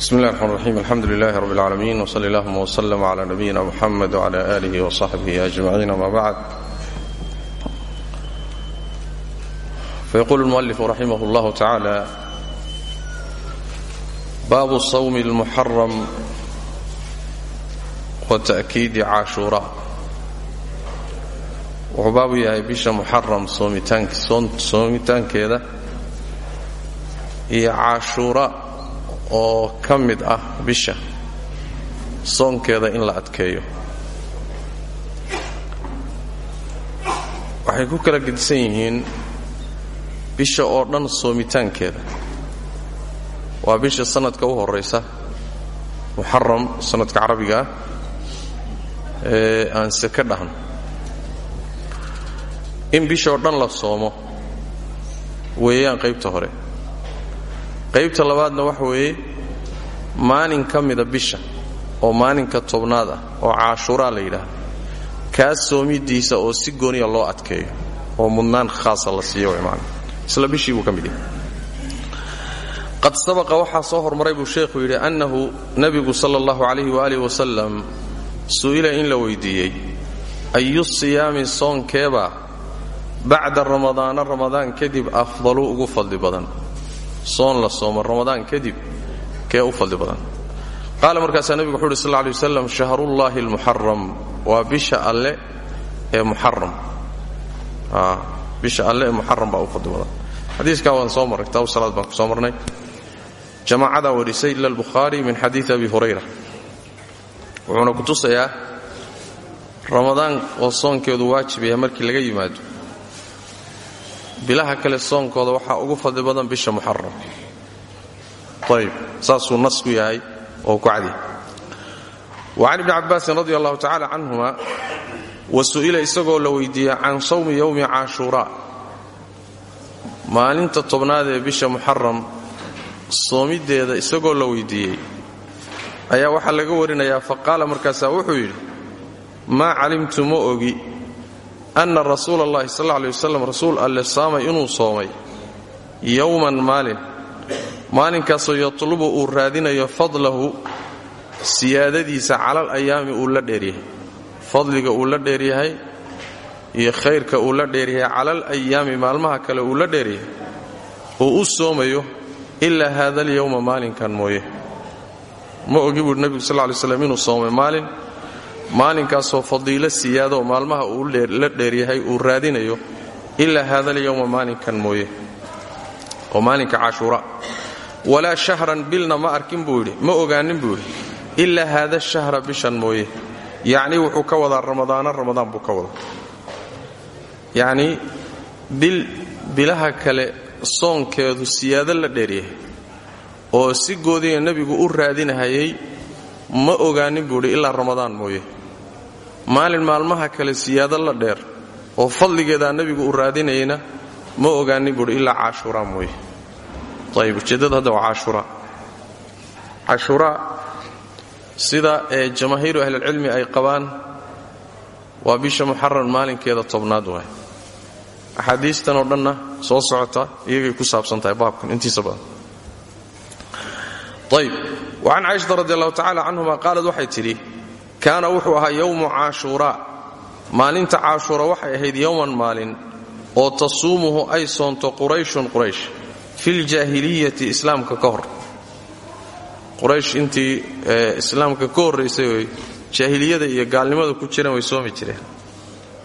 بسم الله الرحمن الرحيم الحمد لله رب العالمين وصلى اللهم وسلم على نبينا محمد وعلى آله وصحبه أجمعين ما بعد فيقول المؤلف رحمه الله تعالى باب الصوم المحرم وتأكيد عاشوراء wuxuu baabu yahay bisha muxaram soomitaankeeda iyo caashuura oo ka mid ah bisha soonkeeda in la adkeeyo. Waxay ku kala gedisan yihiin bisha oo dhan soomitaankeeda. Waa bisha sanadka u horaysa muxaram sanadka carabiga ee aan seke dhahno in bisha oo dhan la soomo weeyaan qaybta hore qaybta labaadna waxa weeye maalin ka mida bisha oo maalinka tobnaad ah oo caashuuraa la yidhaahdo. Kaas soomidiisa oo si gooniya loo adkeeyo oo mudnaan khaasa la siiyo man isla bishii buu ka qad sabaqa waxaa soo hormaray buu sheekhu yidhi annahu nebigu sala allahu calayhi waaalih wasalam su'ila in la weydiiyey ayu siyaami soonkeebaa bacda ramadaana ramadaan kadib afdalu ugu fadli badan soon la soomo ramadaan kadib kee u fadli badan. Qaala markaasaa nebigu wuxu uhi sal lay waslam shahrullaahi almuxaram waa bisha alle ee muxaram bisha alle ee muxaram baa u fadli badan. Xadiiskaa waan soo marray kitaabu salaad baan ku soo marnay. Jamaacadaa warisay ila albukhaari min xadiidi abi hurayra. Wuxuuna ku tusayaa ramadaan oo soonkeedu waajib yahay markii laga yimaado bilaha kale soonkooda waxaa ugu fadli badan bisha muxaram ayb saasuu nasku yahay oo ku cadi. Wa can ibni cabbaasin radi allahu tacala canhuma wa su'ila isagoo la weydiiyey can sawmi yowmi caashuuraa maalinta tobnaad ee bisha muxaram soomiddeeda isagoo la weydiiyey ayaa waxaa laga warinayaa faqaala markaasaa wuxuu yidhi maa calimtu ma ogi anna rasuula allahi sal alla alay wasalam rasuul alle saamay inuu soomay yowman maalin maalinkaasoo yatlubu uu raadinayo fadlahu siyaadadiisa calal ayaami uu la dheeryahay fadliga uu la dheeryahay iyo khayrka uu la dheeryahay calal ayaami maalmaha kale uu la dheeryahay uu u soomayo ilaa haada alyowma maalinkan mooye ma ogi buuhi nebigu sal ly slam inuu soomay maalin maalinkaasoo fadiilo siyaado maalmaha uu la dheeryahay uu raadinayo ilaa haada alyowma maalinkan mooye. Oo maalinka cashuura. Walaa shahran bilna ma arkin buu yidhi ma ogaanin buu yidhi ilaa haada shahra bishan mooye. Yacnii wuxuu ka wadaa ramadaana ramadaan buu ka wadaa. Yacnii bil bilaha kale soonkeedu siyaado la dheeryahay oo si goodiya nebigu u raadinahayay ma ogaanin buu idhi ilaa ramadaan mooye maalin maalmaha kale siyaado la dheer oo fadligeedaa nebigu uu raadinayayna ma ogaanin buuhi ilaa caashuuraa mooye. Ayib ujeeddada hadda waa caashuuraa cashuuraa sida ee jamaahiiru ahlilcilmi ay qabaan waa bisha muxaram maalinkeeda tobnaad waay axaadiistan oo dhanna soo socota iyagay ku saabsan tahay baabkan intiisa badan. Ayb wacan caaishata radi allahu tacala canhuma qaalad waxay tidhi kaana wuxuu ahaa yowmu caashuuraa maalinta caashuura waxay ahayd yowman maalin oo tasuumuhu ay soonto qurayshun quraysh filjaahiliyati islaamka ka hor. Quraysh intii islaamka ka horraysay oy jaahiliyada iyo gaalnimada ku jireen way soomi jireen.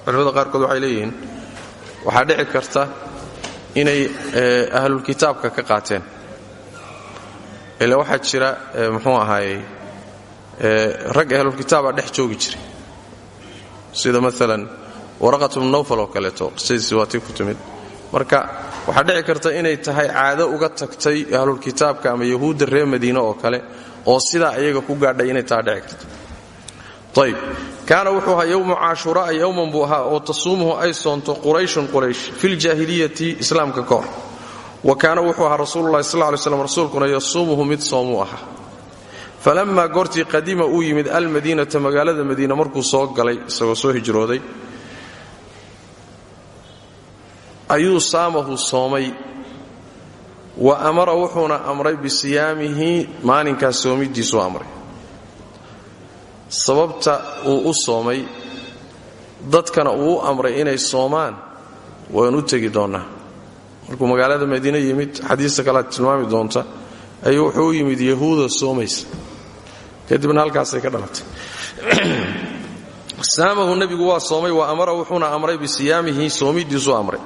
Culimmada qaarkood waxay leeyihiin waxaa dhici karta inay ahlulkitaabka ka qaateen. Ila waxaa jira muxuu ahaayey rag ahlulkitaaba dhex joogi jiray. Sida maalan waraqat bnu nawfal oo kaleeto qisadiisi waatii ku timid. Marka waxaa dhici karta inay tahay caado uga tagtay ahlulkitaabka ama yahuudda reer madiine oo kale oo sidaa iyaga ku gaadhay inay taa dhici karto. Ayb kaana wuxuu ahaa yowmu caashuraa yowman buu oo tasuumuhu ay soonto qurayshun quraysh filjaahiliyati islaamka ka hor. Wa kaana wuxuu ahaa rasuululahi sal lay slam rasuulkuna yasuumuhu mid soomuu ahaa falammaa goortii qadima uu yimid almadiinata magaalada madiina markuu soo galay isagoo soo hijrooday ayuu saamahu soomay. Wa amara wuxuuna amray bisiyaamihi maalinkaas soomidiisuu amray. Sababta uu u soomay dadkana uu amray inay soomaan waynu u tegi doonnaa markuu magaalada madiine yimid xadiista kalead tilmaami doonta ayuu wuxuu yimid yahuuda soomaysa kadibna halkaasay ka dhalatay. Saamahu nebigu waa soomay wa amara wuxuuna amray bisiyaamihi soomidiisuu amray.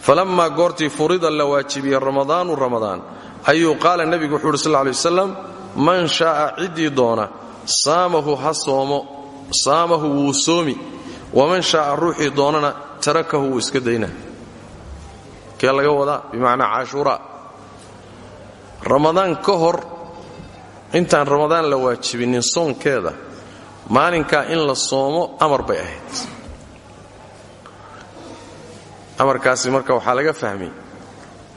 Falammaa goortii furida la waajibiyey ramadaanu ramadaan ayuu qaala nebigu wuxuu uhi sal wasalam man shaaa ciddii doona saamahu ha soomo saamahu wuu soomi. Waman shaaa ruuxii doonana tarakahu wuu iska daynaa. Kee laga wadaa? Bimacnaa caashuuraa ramadaan ka hor intaan ramadaan la waajibinin soonkeeda maalinkaa in la soomo amar bay ahayd. Amarkaasi marka waxaa laga fahmay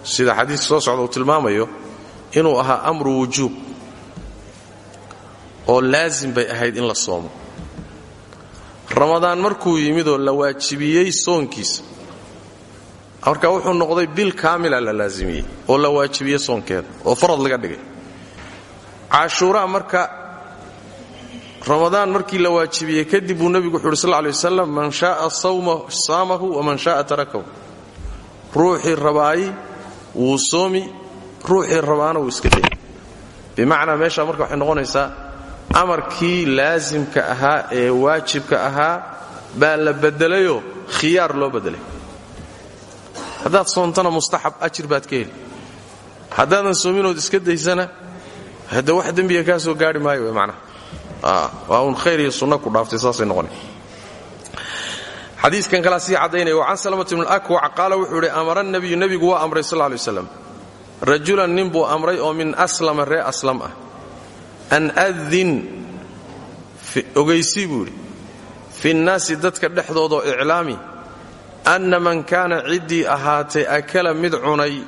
sida xadiiska soo socda uu tilmaamayo inuu ahaa amru wujuub oo laasim bay ahayd in la soomo. Ramadaan markuu yimidoo la waajibiyey soonkiisa marka wuxuu noqday bil kaamila la laasimiyey oo la waajibiyey soonkeeda oo farad laga dhigay cashuuraa marka ramadaan markii la waajibiyey kadib buu nebigu wuxu uhi sal lay wasalam man shaaa saamahu waman shaaa tarakahu. Ruuxii rabaayi wuu soomi ruuxii rabaana wuu iska day bimacnaa meeshaa marka waxay noqonaysaa amarkii laasimka ahaa ee waajibka ahaa baa la bedelayoo khiyaar loo bedelay. Haddaad soontana mustaxab ajir baad ka heli. Haddaadan soominood iska daysana hadde wax dembiga kaa soo gaari maayo w manaa waa uun khayr iyo sunna ku dhaaftay saasay noqona xadiiskan kalaa sii caddaynaya wa can salamata bn akwac qaala wuxuu idhi amara nabiyu nebigu waa amray sal lay waslam rajulan nin buu amray oo min aslama ree aslam ah. An adin ogaysii buu idhi fi nnaasi dadka dhexdoodoo iclaami anna man kaana ciddii ahaatay akala mid cunay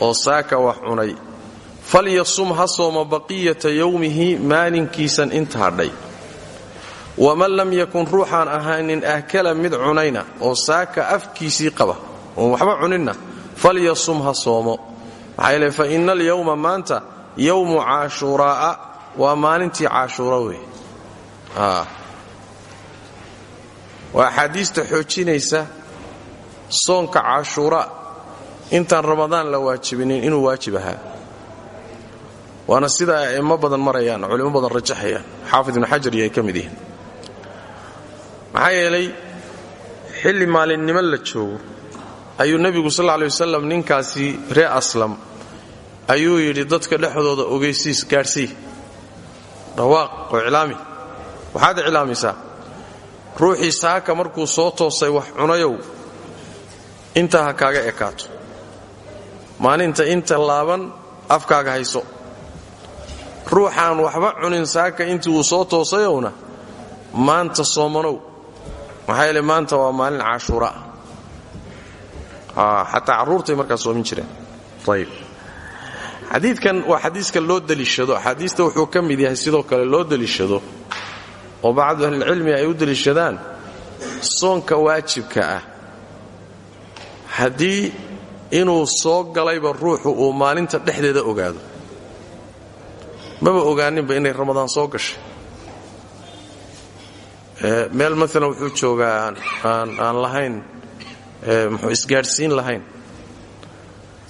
oo saaka wax cunay falyasum ha sooma baqiyata yowmihi maalinkiisan inta hadhay waman lam yakun ruuxaan ahaanin ahkala mid cunayna oo saaka afkiisii qaba oon waxba cuninna falyasum ha soomo. Maxaa yeele fa ina alyowma maanta yowmu caashuuraa'a waa maalintii caashuura wey waa axaadiista xoojinaysa soonka caashuura. Intaan ramadaan la waajibinin inuu waajib ahaa waana sida ay a'immo badan marayaan culimo badan rajaxayaan. Xaafid ibnu xajar iyo ay ka mid yihiin. Maxaa yeelay xilli maalinimo la joogo ayuu nebigu sal ley wasalam ninkaasi ree aslam ayuu yidhi dadka dhexdooda ogeysiis gaadhsii dhawaaq oo iclaami. Waxaad iclaamisaa? Ruuxii saaka markuu soo toosay wax cunayow intaa ha kaaga ekaato. Maalinta inta laaban afkaaga hayso ruuxaan waxba cunin saaka intii uu soo toosayowna maanta soomanow. Maxaa yeele maanta waa maalin cashuura xataa carruurtay markaa soomin jireen. Ayb xadiidkan waa xadiiska loo deliishado. Axaadiista wuxuu ka mid yahay sidoo kale loo deliishado oo bacdu ahlilcilmi ay u deliishadaan soonka waajibka ah. Haddii inuu soo galayba ruuxu uu maalinta dhexdeeda ogaado maba ogaaninba inay ramadaan soo gashay. Meel maalan wuxuu joogaa aan lahayn muxuu isgaadhsiin lahayn.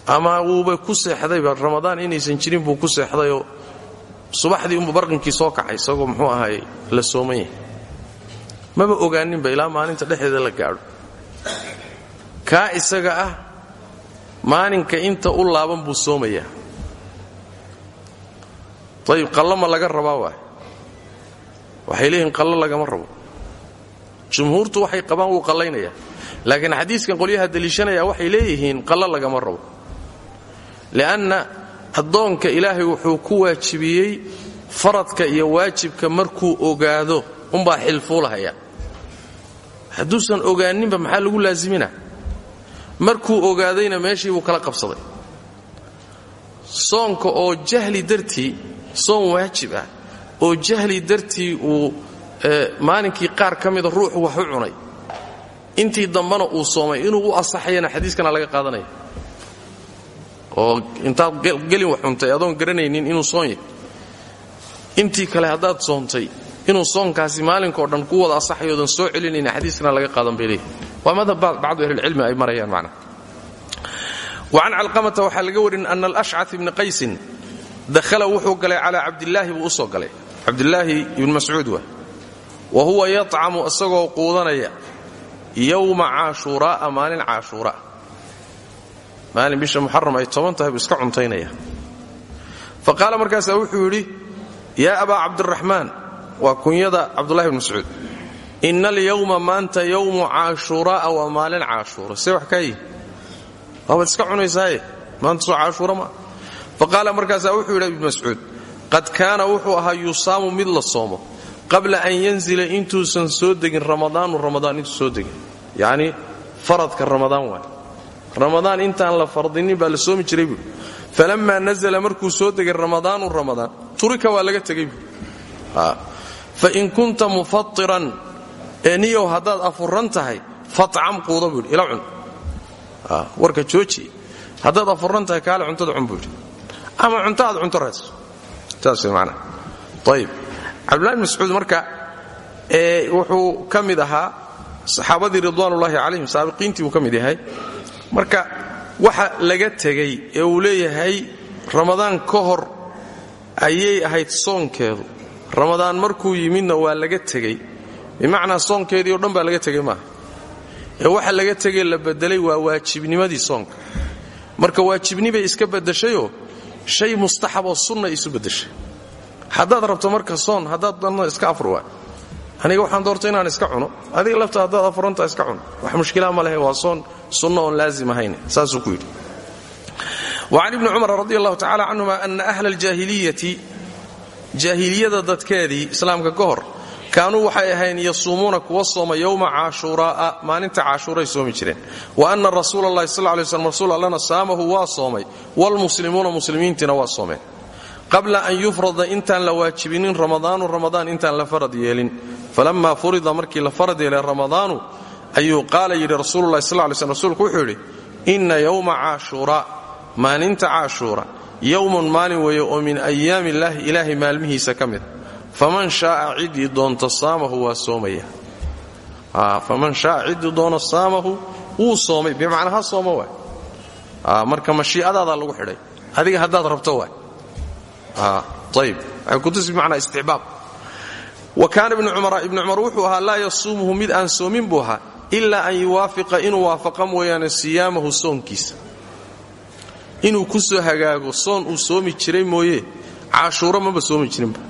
Ama wuuba ku seexdayba ramadaan inaysan jirin buu ku seexdayoo subaxdii unba barqinkii soo kacay isagoo muxuu ahaay la sooman yahay maba ogaaninba ilaa maalinta dhexdeeda la gaadho. Kaa isaga ah maalinka inta u laaban buu soomayaa ayib qallo ma laga rabaa waay? Waxay leeyihiin qallo lagama rabo. Jumhuurtu waxay qabaan wuu qallaynayaa. Laakiin xadiiskan qolyaha deliishanaya waxay leeyihiin qallo lagama rabo. Li'anna addoonka ilaahay wuxuu ku waajibiyey faradka iyo waajibka markuu ogaado umbaa xilfuulahaya. Hadduusan ogaaninba maxaa lagu laasimina markuu ogaadayna meeshii buu kala qabsaday. Soonka oo jahli dartii soon waajib ah. Oo jahli dartii uu maalinkii qaar ka mida ruuxu wax u cunay. Intii dambana uu soomay inuu u asaxayana xadiiskana laga qaadanaya oo intaad gelin wax cuntay adoon garanaynin inuu soon yahay intii kale haddaad soontay inuu soonkaasi maalinkao dhan ku wada asaxayoodan soo celinayna xadiiskana laga qaadan bay leeyihi waa madhab bacdu ahlilcilmi ay marayaan macnaha wacan calqamata waxaa laga warin ana alashcat dahala wuxuu galay calaa cabdilaahi buu u soo galay. Cabdilaahi ibni mascuud wa wa huwa yatcamu isagoo quudanaya yowma caashuuraa'a maalin caashuura. Maalin bisha muxaram ay toban tahay buu iska cuntaynaya. Fa qaala markaasaa wuxuu yidhi yaa abaa cabdiraxmaan waa kunyada cabdullahi bn mascuud. Ina alyowma maanta yowmu caashuuraa'a waa maalin caashuura. See wax kaa yihi waabaad iska cunaysaaye maanta soo caashuura ma fa qaala markaasaa wuxuu yidhi ibnu mascuud qad kaana wuxuu ahaa yusaamu mid la soomo qabla an yanzila intuusan soo degin ramadaanu ramadaan intuu soo degin. Yacnii faradka ramadaan waay. Ramadaan intaan la fardinin baa la soomi jiray buui falammaa nazla markuu soo degay ramadaanu ramadaan turika waa laga tegay buui fain kunta mufairan ee niyow haddaad afuran tahay facam quuda ama cunto aad cunto raadso. Saas way macnaha ayib cabdullahi bn mascuud marka wuxuu ka mid ahaa saxaabadii ridwaanullaahi calayhim saabiqiintii buu yahay. Marka waxa laga tegey ee uu leeyahay ramadaan ka hor ayay ahayd soonkeedu. Ramadaan markuu yimidna waa laga tegey. Bimacnaa soonkeedii o dhan baa laga tegey maaha. Ee waxa laga tegey la bedelay waa waajibnimadii soonka. Marka waajibni bay iska bedashayoo shay mustaxaboo sunna isu bedeshay haddaad rabto marka soon haddaad danno iska afur waa. Aniga waxaan doorta inaan iska cuno. Adiga lafta haddaad afurantaa iska cuno. Wax mushkilaa ma lehe waa soon sunno oon laazim ahayn saasuu ku yidhi. Wacan ibni cumar radi allahu tacala canhuma ana ahla aljaahiliyati jaahiliyada dadkeedii islaamka ka hor kaanuu waxay ahayn yasuumuuna kuwa sooma yowma caashuuraa'a maalinta caashuuray soomi jireen. Wa ana rasuula allahi sal lay slm saamahu waa soomay waalmuslimuuna muslimiintiina waa soomeen. Qabla an yufrada intaan la waajibinin ramadaanu ramadaan intaan la farad yeelin. Falamma furida markii la farad yeelay ramadaanu ayuu qaala yidhi rasuululahi sal lay slm rasuulku wuxuu yidhi inna yowma caashuuraa maalinta caashuura yowmun maalin weeye oo min ayaami maalmihiisa ka faman shaaa ciddii doonto saamahu waa soomaya. Faman shaaa ciddii doono saamahu wuu soomay. Bimacnaa ha sooma waay. Marka mashii'adaadaa lagu xidhay. Adiga haddaad rabto waay. Ayb waxay kutusi bimacnaa isticbaab wa kaana ibnu cumar ibnu cumar wuxuu ahaa laa yasuumuhu mid aan soomin buu ahaa an yuwaafiqa inuu waafaqa mooyaane siyaamahu soonkiisa. Inuu ku soo hagaago soon uu soomi jiray mooye. Caashuuro maba soomi jirinba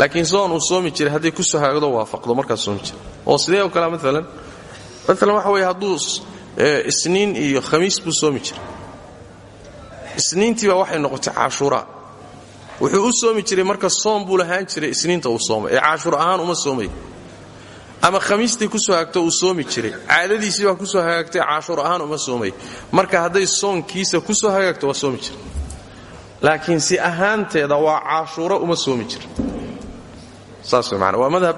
laakiin soon uu soomi jiray hadday ku soo hagaagdo waafaqdo markaas soomi jira oo sidee oo kale maalan maalan waxa weeye hadduu isniin iyo khamiis buu soomi jiray. Isniintii baa waxay noqotay caashuuraa wuxuu u soomi jiray marka soom buu lahaan jiray isniinta uu soomay. Ee caashuur ahaan uma soomay. Ama khamiistay ku soo hagaagto uu soomi jiray. Caadadiisii baa ku soo hagaagtay caashuur ahaan uma soomay. Marka hadday soonkiisa ku soo hagaagto waa soomi jira laakiin si ahaanteeda waa caashuuro uma soomi jira saas maana waa madhab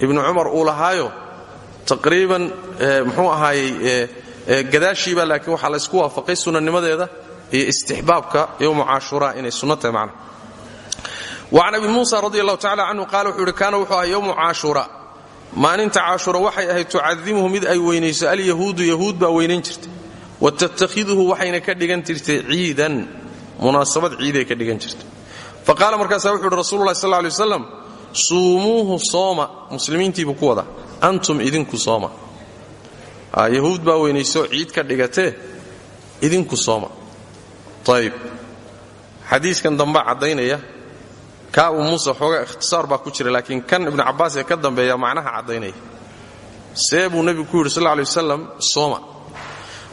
ibnu cumar uu lahaayo taqriiban muxuu ahaayey gadaashiiba laakiin waxaa laysku waafaqay sunanimadeeda iyo istixbaabka yowma caashuura inay sunno tahay macna wacan abi muusa radi allahu tacala canhu qaala wuxuu ihi kaana wuxuu ahaa yowmu caashuura maalinta caashuura waxay ahayd tucadimuhu mid ay weynayso. Alyahuudu yahuud baa weynayn jirtay. Wa tattakhiduhu waxayna ka dhigan jirtay ciidan. Munaasabad ciiday ka dhigan jirtay fa qaala markaasaa wuxu uhi rasulullahi sal lay waslam suumuuhu sooma. Muslimiintiibuu ku wadaa antum idinku sooma. Yahuud baa weynayso ciid ka dhigatee idinku sooma. Ayb xadiiskan dambaa caddaynaya kaa uu muuse xoogaa ikhtisaar baa ku jira laakiin kan ibnu cabbaas ka dambeeya macnaha caddaynaya. See buu nebigu ku yidhi sal lay wasalam sooma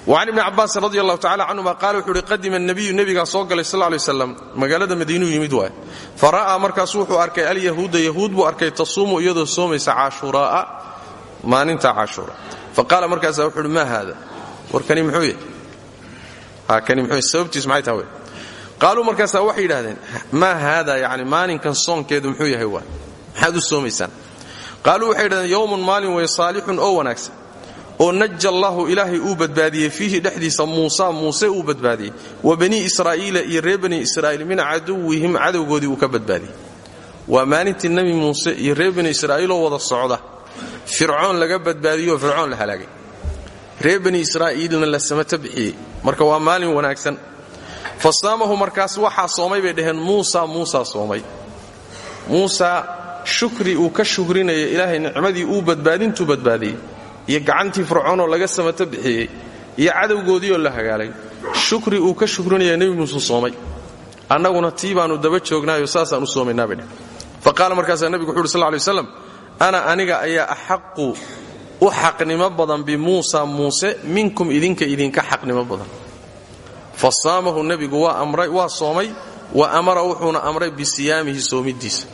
wacan ibni cabaasin radi allahu tacala canhuma qaala wuxuu uhi qadima nabiyu nebigaa soo galay sal lay slam magaalada madiinuu yimid waay fa ra'aa markaasu wuxuu arkay alyahuuda yahuud buu arkay tasuumu iyadoo soomaysa caashuraa'a maalinta caashuura fa qaala markaasa wuxuu uhi maa haada warkani muxuu yahay kani muxuu sababtiisu maxay tahay qaaluu markaasaa waxay yidhahdeen maa haada yani maalinkan soonkeedu muxuu yahay waay maxaad u soomaysaan qaaluu waxay yidhahdeen oo naja allahu ilaahay uu badbaadiyey fiihi dhexdiisa muusa muuse uu badbaadiyey. Wa banii israa'iila iyo reer bani israa'iil min caduwihim cadowgoodii uu ka badbaadiyey. Waa maalintii nebi muuse iyo reer bani israa'iiloo wada socda. Fircoon laga badbaadiyoo fircoon la halaagay. Reer bani israa'iilna la bixiyey marka waa maalin wanaagsan. Fa markaas waxaa soomay bay dhaheen muusa muusaa soomay. Muusa shukri uu ka shukrinaya ilaahay nicmadii uu badbaadintuu badbaadiyey iyo gacantii fircoonoo laga samata bixiyey iyo cadowgoodiioo la hagaalay. Shukri uu ka shukrinaya nebi muuse soomay. Annaguna tii baannu daba joognaayo saasaan u soomaynaa bay dheh fa qaala markaasaa nebigu wuxu uhi sal lay waslam ana aniga ayaa axaqu u xaqnimo badan bimuusa muuse minkum idinka idinka xaqnimo badan. Fa saamahu nebigu waa soomay wa amara wuxuuna amray bisiyaamihi soomidiisa.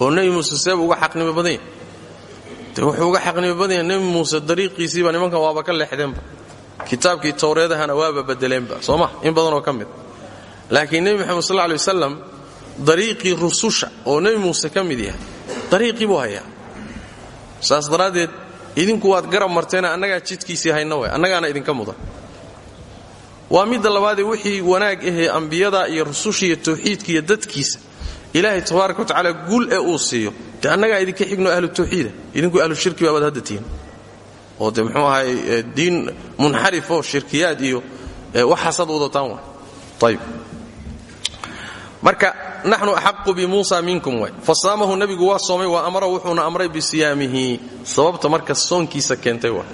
Oo nebi muuse seebuu uga xaqnimo badan yahy wuxuu uga xaqnimo yahay nebi muuse dariiqiisiiba nimankan waaba ka leexdeenba. Kitaabkii towreedahana waaba bedeleenba soo ma in badanoo ka mid. Laakiin nebi moxamed sal lay wasalam dariiqii rususha oo nebi muuse ka mid yahay dariiqii buu hayaa. Saas daraaddeed idinku waad garab marteena annagaa jidkiisii hayna way annagaana idinka mudan. Waa midda labaadee wixii wanaag ahee ambiyada iyo rususha iyo tawxiidka iyo dadkiisa ilaahay tabaaraka wa tacaala guul ee uu siiyo. Dee annagaa idinka xigno ahlu tawxiida idinku ahlu shirki baabaad hadda tihin oo de muxuu ahay diin munxarifoo shirkiyaad iyo waxaasaad wadataan wa ayb marka naxnu axaqu bimuusa minkum way. Fa saamahu nebigu waa soomay waa amara wuxuuna amray bisiyaamihi sababta marka soonkiisa keentay waa.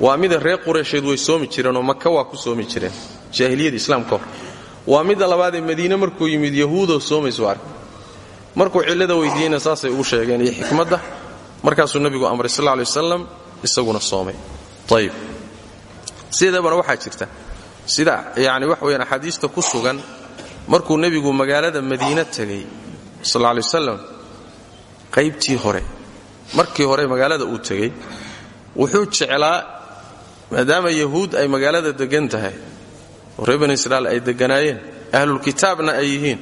Waa mida reer qureysheed way soomi jireenoo maka waa ku soomi jireen. Jaahiliyada islaamka hor waa midda labaadee madiine markuu yimid yahuudoo soomaysu ark markuu cillada weydiiyeyna saasay ugu sheegeen iyo xikmadda. Markaasuu nebigu amray sal lay wasalam isaguna soomay. Ayib sideedabana waxaa jirta. Sida yani wax weyaan axaadiista ku sugan markuu nebigu magaalada madiine tegay sal lay wasalam qaybtii hore markii hore magaalada uu tegey wuxuu jeclaa maadaama yahuud ay magaalada degan tahay oo reer bani israa'iil ay degganaayeen ahlulkitaabna ay yihiin.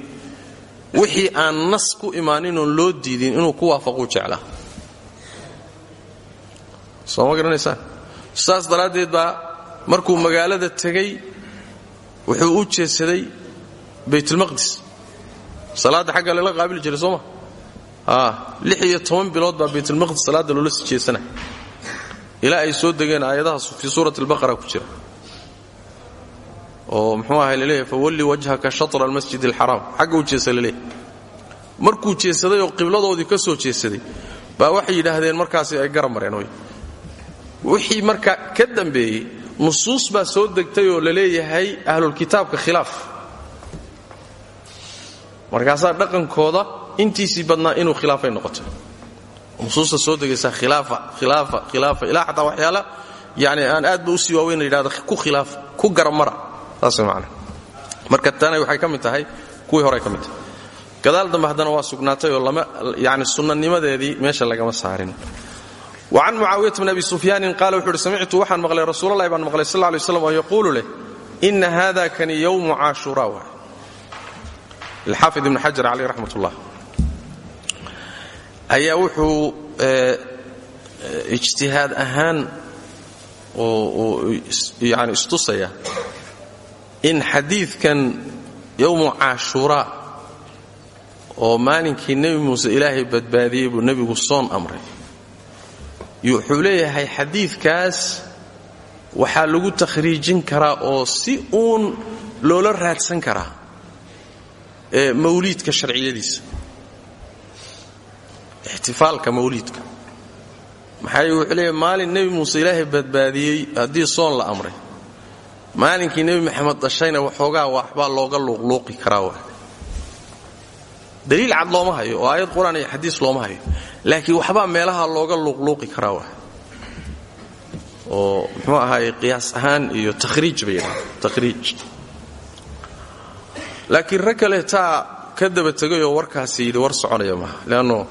Wixii aan nas ku imaaninoon loo diidin inuu ku waafaquu jeclaa. Soo ma garanaysaan? Saas markuu magaalada tegey wuxuu u jeedsaday baytulmaqdis salaadda xagga lala qaabili jiray soo ma? Lix iyo toban bilood baa baytulmaqdis salaadda loola sii jeedsanaya ilaa ay soo degeen aayadahaas fii suurat albaqara ku jira oo muxuu ahay la leeyahay fawalli wajhaka shatra almasjid alxaraam xagga u markuu jeesaday oo qibladoodii ka soo jeesaday baa waxay yidhaahdeen markaasi ay garab mareen oy. Wixii marka ka dambeeyey nusuus baa soo degtay oo la leeyahay ahlulkitaabka khilaaf. Markaasaa dhaqankooda intiisii badnaa inuu khilaafay noqoto nusuusta soo degaysaa khilaafa khilaafa khilaafa ilaa xataa waxyaala yani aan aad ba u sii waaweyn la yidhahda ku khilaafa ku macana marka tana waxay ka mid tahay kuwii horey ka mid tahay. Gadaal dambe waa sugnaatay oo lama yani sunnanimadeedii meesha lagama saarin. Wacan mucaawiyata bn abi sufyaanin qaala wuxu uhi samictu waxaan maqlay rasuulalahi baan maqlay sal lay slam oo yaquulu leh ina hada kani yowmu caashuraa waay alxaafid ibn xajar caleyh raxmat ullah ayaa wuxuu ijtihaad ahaan yani istusaya in xadiidkan yowmu caashuraa oo maalinkii nebi muuse ilaahay badbaadiyey buu nebigu soon amray. Wuxuu leeyahay xadiidkaas waxaa lagu takhriijin karaa oo si uun loola raadsan karaa mawliidka sharciyadiisa. Ixtifaalka mawliidka. Maxaa wuxuu leeyahay maalin nebi muuse ilaahay badbaadiyey haddii soon la amray maalinkii nebi maxamed dhashayna waxoogaa waxbaa looga luuqluuqi karaa daliil cad looma hayo oo aayad qur'aan iyo xadiis looma hayo. Laakiin waxbaa meelaha looga luuqluuqi karaa wa oo muxuu ahaay qiyaas ahaan iyo takhriij bay takhriij. Laakiin rag kale taa warkaasi yidhi war soconaya maaha leanno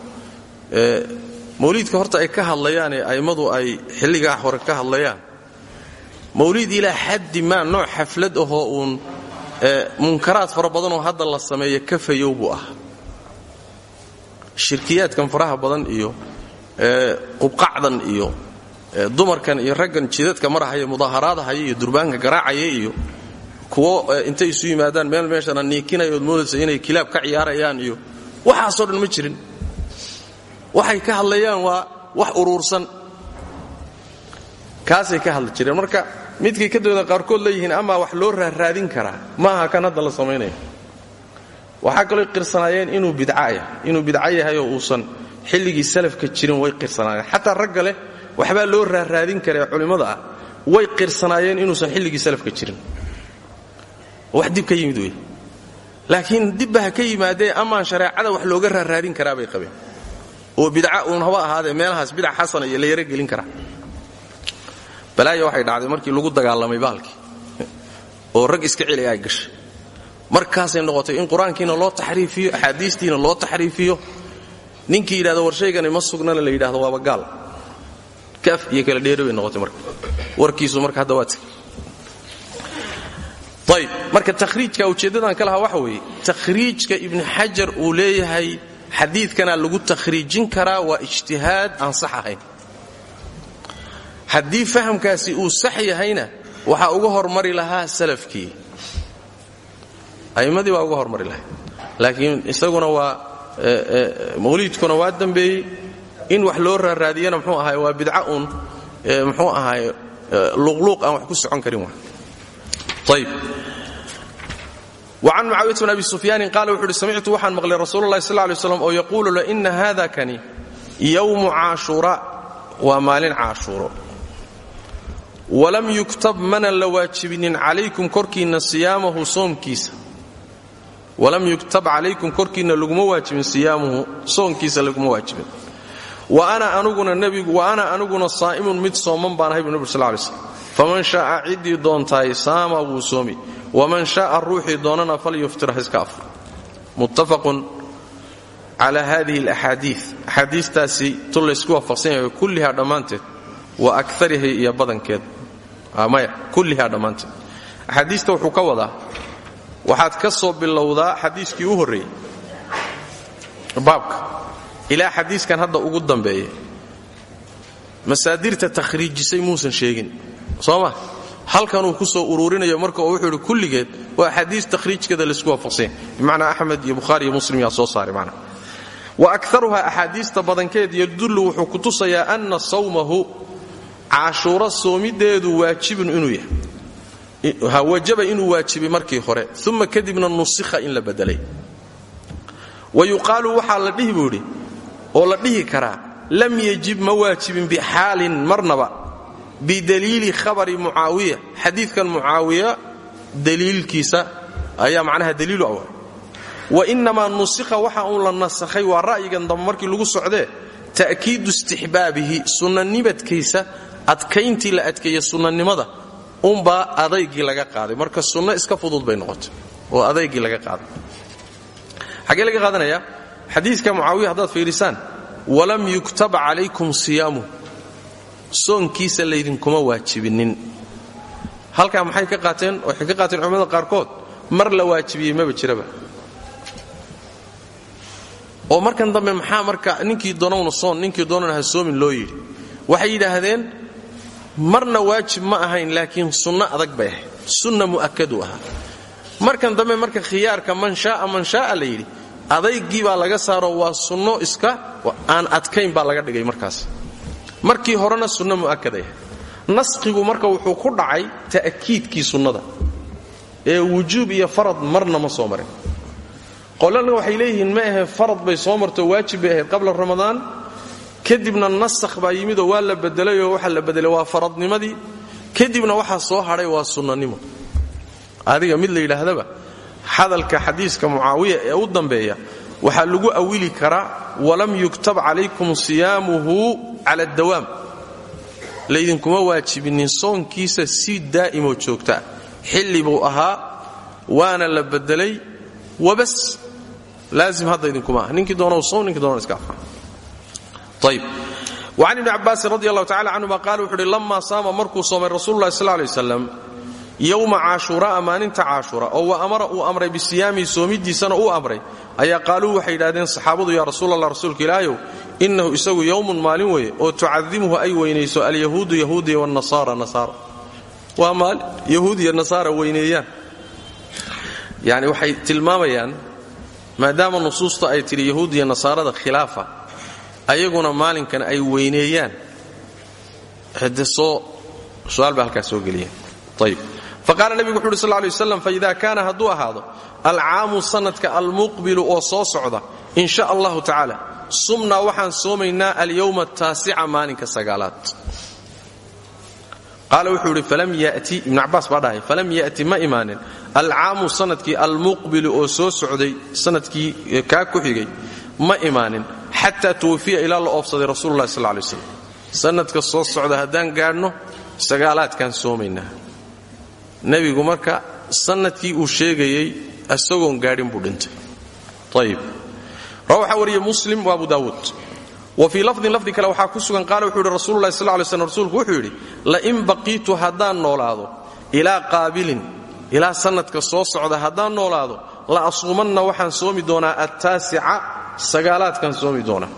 mawliidka horta ay ka hadlayaan ee a'immadu ay xilligaa hore ka hadlayaan mawliid ilaa xaddi maa nooc xaflad ahoo uun munkaraad fara badanoo hadda la sameeya ka fayow buu ah. Shirkiyaadkan faraha badan iyo qubqacdan iyo dumarkan iyo raggan jidadka marahaya mudaaharaadahaya iyo durbaanka garaacaya iyo kuwo intay isu yimaadaan meel meeshana niikinaya ood moodaysa inay kilaab ka ciyaarayaan iyo waxaasoo dhan ma jirin. Waxay ka hadlayaan waa wax uruursan kaasay ka hadli jireen. Marka midkay ka dooda qaarkood leeyihiin amaa wax loo raaraadin karaa? Maaha kan hadda la samaynaya waxaa kaloo qirsanaayeen inuu inuu bidca yahayoo uusan xilligii salafka jirin way qirsanaayeen xataa ragga leh waxbaa loo raaraadin karae culimmada ah way qirsanaayeen inuusan xilligii salafka jirin. Wax dib ka yimid wey laakiin dibba ka yimaadee amaan shareecada wax looga raaraadin karaa bay qabeen. Oo bidca uun haba ahaadee meelahaas bidac xasana iyo la yaro gelin karaa balaaya waxay dhacday markii lagu dagaalamay baalkii oo rag iska celi ay gashay. Markaasay noqotay in qur'aankiina loo taxriifiyo axaadiistiina loo taxriifiyo ninkii yidhahdo war ma sugnana la yidhahdo waaba gaal. Kaaf iyo kala dheeri noqotay marka. Warkiisu marka hadda waa tegi ayb marka takhriijka ujeeddadan ka lahaa waxa weeye takhriijka ibnu xajar uu leeyahay xadiidkana lagu takhriijin karaa waa ijtihaad aan sax ahayn haddii fahamkaasi uu sax yahayna waxaa uga hormari lahaa salafkii a'immadii waa uga hormari lahay laakiin isaguna waa mawliidkuna waa dambeeyey in wax loo raaraadiyana mxuu ahaay waa bidca uun mxuu ahaay luqluuq aan wax ku socon karin wa ayb وcan mucaawiyaة bn abi sufyaanin qaala wuxu uhi samictu waxaan maqlay rasuul اlahi sl lay slam oo yaquulu la ina hada kani yowmu caashuura waa maalin caashuuro walam yuktab mana la waajibinin calaykum korkiinna siyaamahu soomkiisa walam yuktab calaykum korkiinna laguma waajibin siyaamuhu soonkiisa laguma waajibin. Wa ana aniguna saa'imun mid sooman baan ahay bu nabig sl lay slm faman shaaa ciddii doontaay saama wuu soomi. Waman shaaa ruuxii doonana falyuftir haiska afur muttafaqun cala hadihi alaxaadii axaadiistaasi tu laysku waafaqsan yahay dhammaanteed wa iyo badankeed maya kullihaa dhammaanteed axaadiista wuxuu ka wadaa waxaad ka soo bilowdaa xadiiskii u horreeyey baabka. Ilaa xadiiskan hadda ugu dambeeya masaadirta takhriijisay muusan sheegin. Soo ma? Halkanuu ku soo uruurinayo marka wuxuu idhi kulligeed waa xadiis takhriijkeeda laysku waafaqsanya bimacnaa axmed iyo bukhaari iyo muslim yaa soo saaray macna wa akaruhaa axaadiista badankeed yadullu wuxuu ku tusayaa anna sawmahu caashuuro soomideedu waajibun inuu yahay. Wajaba inuu waajibay markii hore uma kadibna nusikha in la bedelay. Wa yuqaalu la dhihi oo la dhihi karaa lam yajib ma waajibin bixaalin marnaba bidaliili khabari mucaawiya. Xadiidkan mucaawiya daliilkiisa ayaa macnaha daliilu awal wa innamaa nusikha waxa uun la nasakhay waa ra'yigan dambe markii lagu socdee ta'kiidu istixbaabihi sunnanibadkiisa adkayntii la adkeeye sunnanimada unbaa adaygii laga qaaday. Marka sunno iska fudud bay noqotay oo adaygii laga qaaday. Xaggee laga qaadanaya xadiiska mucaawiya haddaad fiirisaan walam yuktab calaykum siyaamuh soonkiisa laydinkuma waajibinin. Halkaa maxay ka qaateen waxay ka qaateen culimmada qaarkood mar la waajibiyey maba jiraba. Oo markan dambe maxaa marka ninkii doonowna soon ninkii doonana ha soomin loo yidhi. Waxay yidhaahdeen marna waajib ma ahayn laakiin sunno adag bay ahayd. Sunna mu'akadu ahaa. Markan dambe marka khiyaarka man shaaa man shaaa la yidhi adaygii baa laga saaro waa sunno iska aan adkayn baa laga dhigay markaas. Markii horena sunno mu'akaday ahayd. Nasqigu marka wuxuu ku dhacay ta'kiidkii sunnada ee wujuub iyo farad marna ma soo marin. Qolana waxay leeyihiin ma ahe farad bay soo marto waajib bay ahayd qabla ramadaan kadibna nasakh baa yimidoo waa la bedelayoo waxa la bedelay waa faradnimadii. Kadibna waxaa soo hadhay waa sunnanimo. Adiga mid la yidhaahdaba hadalka xadiiska mucaawiya ee u dambeeya waxaa lagu awili karaa walam yuktab calaykum siyaamuhu cala dawaam laydinkuma waajibinin soonkiisa si daa'imo joogtaa xilli buu ahaa waana la bedelay. Wabas laazim hadda idinkuma ah ninkii doona soom ninkii iska afaa وcan ibni cabaasin radi allahu tacala canhuma qaala wuxu uhi lammaa saama markuu soomay rasuululahi sal lay waslam yowma caashuura'a maalinta caashuura oo wa amara uu amray bisiyaamihi soomidiisana uu amray ayaa qaaluu waxay yidhahdeen saxaabadu yaa rasuul allah rasuulka ilaahayow innahu isagu yowmun maalin weeye oo tucadimuhu ay weynayso alyahuudu yahuudiya wanasaara nasaara waa maalin yahuud iyo nasaara weyneeyaan. Yani waxay tilmaamayaan maadaama nusuusta ay tidhi yahuud iyo nasaarada khilaafa ayaguna maalinkan ay weyneeyaan. Baa halkaas soo geliyeen ayib faqaala nebigu wuxu uhi sal lay waslam faida kaana hadduu ahaado alcaamu sanadka almuqbilu oo soo socda in sha allahu tacaala sumnaa waxaan soomaynaa alyowma ataasica maalinka sagaalaad. Qaala wuxuu idhi falam yati ibnu cabbaas baa dhahay falam ya'ti ma imaanin alcaamu sannadkii almuqbilu oo soo socday sannadkii kaa ku xigay ma imaanin xataa tuwafiya ilaa la oofsaday rasuululahi sal lay slam sanadka soo socda haddaan gaadhno sagaalaadkaan soomaynaa. Nebigu marka sannadkii uu sheegayey isagoon gaadhin buu dhintay. Ayib waxaa wariyey muslim wa abu daawuud wa fii lafdin lafdi kale waxaa ku sugan qaala wuxuu yidhi rasulullahi sal lay rasuulku wuxuu yidhi lain baqiitu haddaan noolaado ilaa qaabilin ilaa sanadka soo socda haddaan noolaado la asuumanna waxaan soomi doonaa attaasica sagaalaadkaan soomi doonaa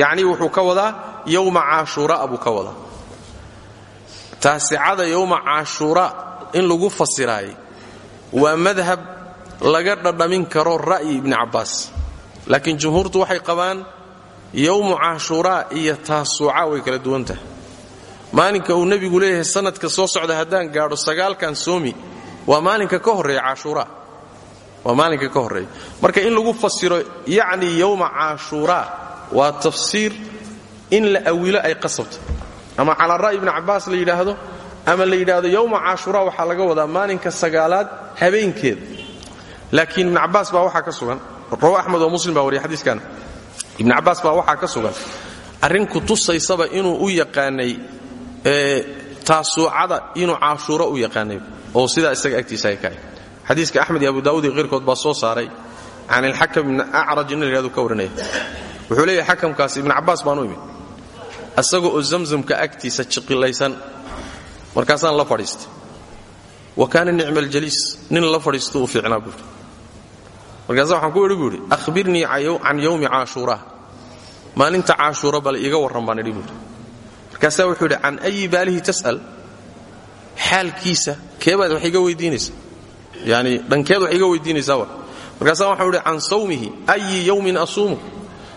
yacnii wuxuu ka wadaa yowma caashuuraa buu ka wadaa. Taasicada yowma caashuuraa in lagu fasiraayay waa madhab laga dhadhamin karo ra'yi ibni cabbaas. Laakiin jumhuurtu waxay qabaan yowmu caashuuraa iyo taasuuca way kala duwan tahay. Maalinka uu nebigu leeyahay sanadka soo socda haddaan gaadho sagaalkan soomi waa maalinka ka horreeya caashuuraa waa maalinka ka horreeya marka in lagu fasiro yacni yowma caashuuraa waa tafsiir in la awilo ay qasabta ama calaa ra'yi ibni cabbaas la yidhaahdo ama la yidhaahdo yowma caashuuraa waxaa laga wadaa maalinka sagaalaad habeenkeeda laakiin ibni cabbaas baa waxaa ka sugan. Rawa axmed oo muslim baa wariya xadiiskan. Ibni cabbaas baa waxaa ka sugan. Arrin ku tusaysaba inuu u yaqaanay taasuucada inuu caashuuro u yaqaanay oo sidaa isaga agtiisa ay xadiiska axmed iyo abu daawud iyo keyrkood baa soo saaray. Can ilxakam ibni acraj in la yidhahdo ka wuxuu leeyahay xakamkaasi ibni cabbaas baan u imid. Asaga oo zamzamka agtiisa jiqilaysan. Markaasaan la fadhiistay. Wa kaana nicma aljaliis nin la fadhiisto u fiicnaa buuri markaasa waxaan ku idhi buu idhi ahbirnii can yowmi caashuuraa maalinta caashuura bal iiga warran baan idhi buuri wuxuu idhi can ayi baalihi tas'al? Xaalkiisa keebaad wax iga weydiinaysaa yani dhankeed wax iga weydiinaysaa war markaasaa waxau idhi can sawmihi ayi yowmin asuumu?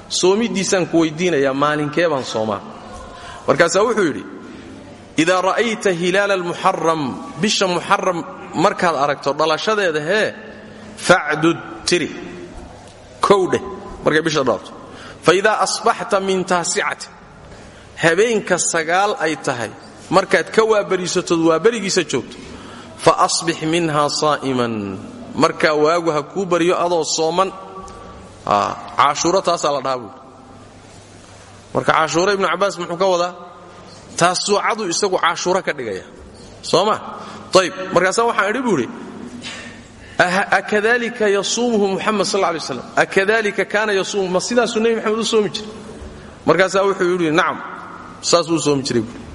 Soomidiisaan ku weydiinayaa maalinkee baan soomaa. Markaasaa wuxuu yidhi idaa ra'ayta hilaala almuxaram bisha muxaram markaad aragto dhalashadeeda hee facdud tiri kow dheh markay bisha dhalato fa idaa asbaxta min taasicati. Habeenka sagaal ay tahay markaad ka waabariisatood waaberigiisa joogto fa asbix minha saa'iman. Markaa waagu ha kuu baryo adoo sooman. Caashuuro taasaa la dhahaa buuri marka caashuuro ibnu cabbaas muxuu ka wadaa taasuucadu isagu caashuuro ka dhigaya. Soo ma? Ayb markaasaa waxaan idhi buu idhi akadalika yasuumuhu muxamed sal lay slam akadalika kaana yasuumuhu? Ma sidaasuu nebi maxamed u soomi jiray. Markaasaa wuxuu yidhi nacam saasuu u soomi jiray buui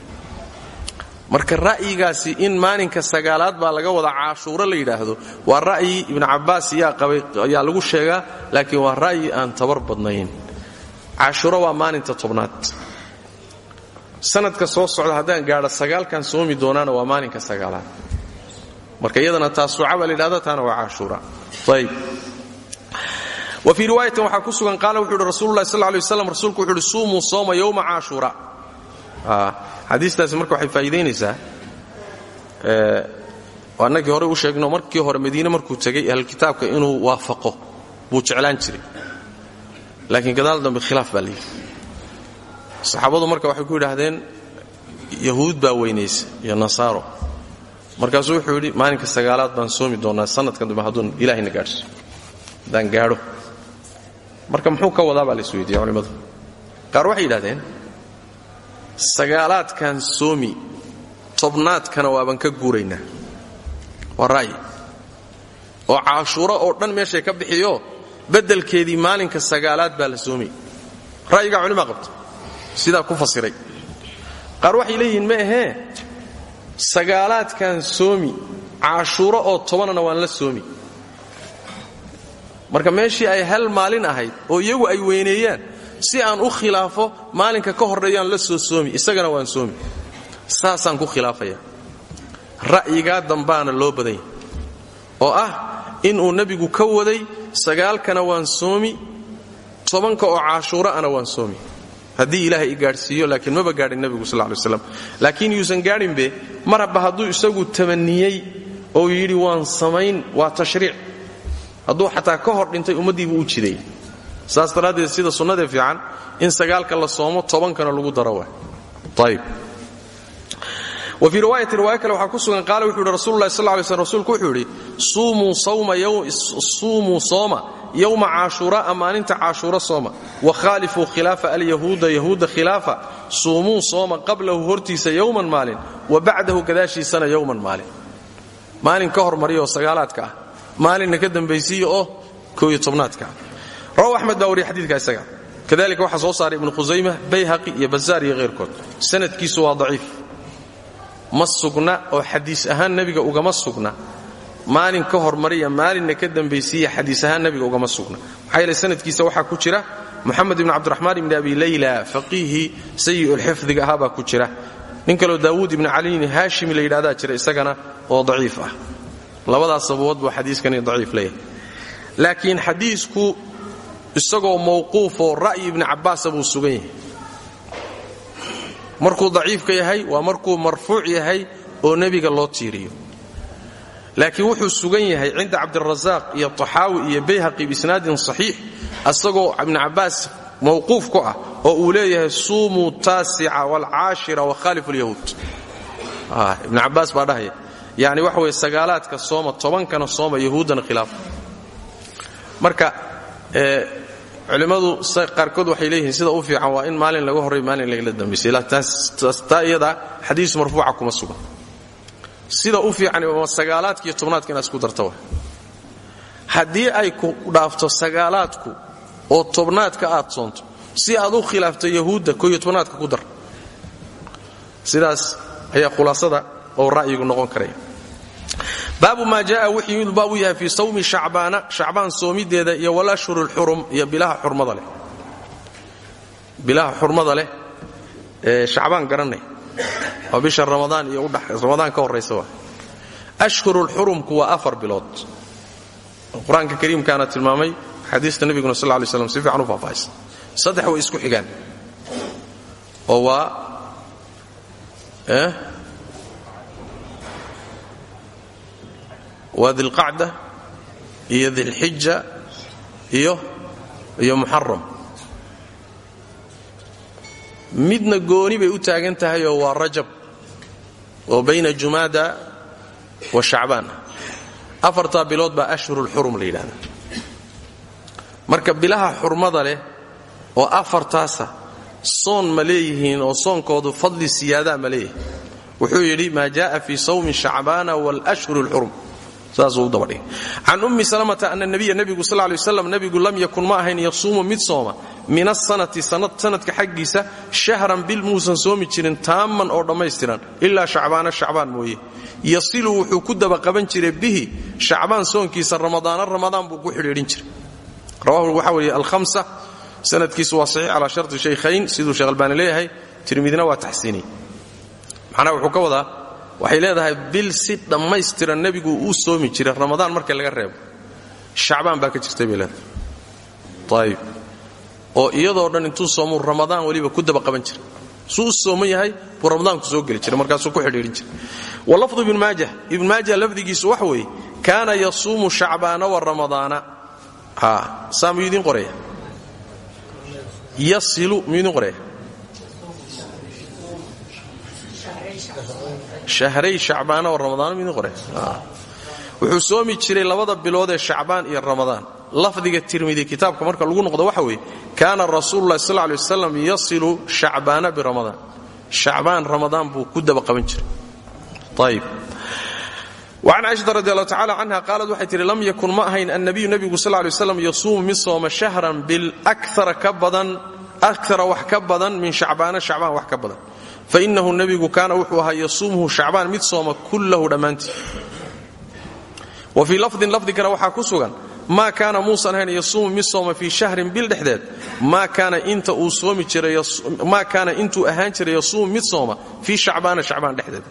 marka ra'yigaasi in maalinka sagaalaad baa laga wadaa caashuuro la yidhaahdo waa ra'yi ibnu cabbaas yaa lagu sheegaa laakiin waa ra'yi aan tabar badnayn. Caashuuro waa maalinta tobnaad. Sanadka soo socda haddaan gaadho sagaalkan soomi doonaana waa maalinka sagaalaad. Marka iyadana taasuuca baa la yidhahda taana waa caashuura. Ayb. Wa fii riwaayatin waxaa ku sugan qaala wuxuu uhi rasulullahi sal lay waslam rasuulku wuxu uhi suumuu sooma yowma xadiistaasi marka waxay faa'iidaynaysaa annagii hore u sheegno markii hore madiine markuu tegey ahlkitaabka inuu waafaqo buu jeclaan jiray. Laakiin gadaal dambe khilaaf baa layidhi saxaabadu waxay ku yidhaahdeen yahuud baa weynaysa iyo nasaaro. Markaasuu wuxuu yidhi maalinka sagaalaad baan soomi doonaa sanadkan dambe hadduun ilahayna gaadhso haddaan gaadho. Marka muxuu ka wadaa baa la isweydiiya qaar waxay yidhahdeen sagaalaadkan soomi tobnaadkana waaban ka guuraynaa waa ra'yi oo caashuuro oo dhan meeshay ka bixiyo beddelkeedii maalinka sagaalaad baa la soomay ra'yigaa culimaa qabta. Sidaa ku fasiray. Qaar waxay leeyihiin ma ahee sagaalaadkan soomi caashuuro oo tobanana waan la soomi marka meeshii ay hal maalin ahayd oo iyagu ay weyneeyaan si aan u khilaafo maalinka ka horreeyaan la soo soomi isagana waan soomi. Saasaan ku khilaafaya. Ra'yigaa dambaana loo badan yahay oo ah inuu nebigu ka waday sagaalkana waan soomi tobanka oo caashuura'ana waan soomi. Haddii ilaahay i gaadhsiiyo laakiin maba gaadhin nebigu sal lay slam laakiin yuusan gaadhinbe mar habba hadduu isagu tamaniyey oo yidhi waan samayn waa tashriic. Hadduu xataa ka hor dhintay ummaddiibu u jiday saas daraaddeed sida sunnadee fiican in sagaalka la soomo tobankana lagu daro wa ayb wa fii riwaayati riwaaya kale ku sugan qaala wuxuu yidhi rasulullahi sal lay slm rsulku wuxuu yidhi suumuu sooma yowma caashuura'a maalinta caashuuro sooma. Wa khaalifuu khilaafa alyahuuda yahuudda khilaafa suumuu sooma qablahu hortiisa yowman maalin wa bacdahu gadaashiisana yowman maalin. Maalin ka hormariyaoo sagaalaadka ah maalinna ka dambaysiiya oo kooiyo tobnaadka ah rawaw axmed baa wariya xadiidka isaga. Kadalika waxaa soo saaray ibnu khusayma bayhaqi iyo bazaar iyo hayrkood sanadkiisu waa daciif. Ma oo xadiis ahaan nebiga ugama sugna. Maalin ka hormariya maalinna ka dambaysiiya xadiis ahaan nebiga ugama sugna. Maxaa yeele sanadkiisa waxaa ku jira moxamed ibn cabdiraxmaan ibni abi layla faqiihii sayi'ulxifdiga ahaa baa ku jira. Nin kaloo daawuud ibni caliin haashimi la yidhahdaa jira isagana oo daciif ah. Labadaas sababood buu xadiiskani daciif leeyahay. Laakiin xadiisku isagoo mawquufoo ra'yi ibni cabbaasa buu sugan yahay markuu daciifka yahay waa markuu marfuuc yahay oo nebiga loo tiiriyo. Laakiin wuxuu sugan yahay cinda cabdirasaaq iyo taxaawi iyo bayhaqi biisnaadin saxiix asagoo ibni cabbaas mawquuf ku ah oo uu leeyahay suumuu taasica waalcaashira wakhaalifu lyahuud ibni cabbaas baa dhahaya yani waxa weye sagaalaadka sooma tobankana sooma yahuuddana khilaafa marka culimmadu qaarkood waxay leeyihiin sida u fiican waa in maalin laga horray maalin lagala dambaysay taa iyada xadiis marfuuca kuma sugan. Sida u fiican waa sagaalaadkiiyo tobnaadka isku darta wa ay ku dhaafto sagaalaadku oo tobnaadka aad soonto si aad u khilaafto yahuudda koiyo tobnaadka ku dar sidaas ayaa khulaasada oo ra'yigu noqon karaya baabu maa jaaa yimid baab u yahay fii sawmi shacbaana shacbaan soomideeda iyo walashhur lxurum iyo bilaha xurmada leh. Ee shacbaan garanay waa bisha ramadaan iyo ramadaan ka horraysa waa. Ashhurulxurumku waa afar bilood. Qur'aanka kariimkaana tilmaamay xadiista nebiguna sal lay slam si fiican u faahfaahaysa. Saddex isku xigaan. Oo waa waa dilqacda iyo dilxija iyo iyo muxaram midna gooni bay u taagan tahayoo waa rajab oo bayna jumaada wa shacbaan afartaa bilood baa ashhurulxurum la yidhahda marka bilaha xurmada leh oo afartaasa soon ma leeyihiin oo soonkoodu fadli siyaadaa ma leeyihin wuxuu yidhi maa jaءa fii sawmi shacbaana wاlashhur اlxurum can ummi salamata ana nabiya nebigu sal lay waslam nebigu lam yakun ma ahayn yasuumu mid sooma. Min asanati sanadka xaggiisa shahran bil muusan soomi jirin taamman oo dhammaystiran. Ilaa shacbaana shacbaan mooye. Yasilu wuxuu ku dabaqaban jiray bihi shacbaan soonkiisa ramadaana ramadaan buu ku xidhiidhin jiray. Rawahu waxaa weriye alhamsa sanadkiisu waa saxiix calaa sharti shaykhayn siduu sheekh albaani leeyahay tirmidina waa taxsiiniyey macnaha wuxuu ka wadaa waxay leedahay bil si dhammaystiran nebigu uu soomi jiray ramadaan marka laga reebo. Shacbaan baa ka jirtay bay leedahay. Ayib oo iyadoo dhan intuu soomuu ramadaan weliba ku daba qaban jiray. Suu u sooman yahay buu ramadaanku soo geli jiray markaasuu ku xidhiidhin jiray. Wa lafdu ibn maajah ibn maajah lafdigiisu waxa weeye kaana yasuumu shacbaana wa ramadaana. Saa miyuu yasilu miyuu idiin shahray shacbaana oo ramadaan midin qore. Wuxuu soomi jiray labada bilood ee shacbaan iyo ramadaan. Lafdiga tirmidi kitaabka marka lagu noqdo waxa weeye kaana rasuululahi sal lay waslam yasilu shacbaana biramadaan shacbaan ramadaan buu ku daba qaban jiray. Ayib وcan caiشhata radi allahu tacala canha qaalad waxay lam yakun ma ahayn annabiyu nebigu sal lay slam yasuumu mid sooma shahran bil akara ka badan akara wax ka badan min shacbaana shacbaan wax ka fainahu nebigu kaana wuxuu ahaa yasuumuhu shacbaan mid sooma kullahu dhammaantii. Wa fii lafdin lafdi kale waxaa ku sugan maa kaana muusan ahayn yasuumu mid sooma fii shahrin bil dhexdeed maa kaana intuu ahaan jiray yasuumu mid sooma fii shacbaana shacbaan dhexdeed.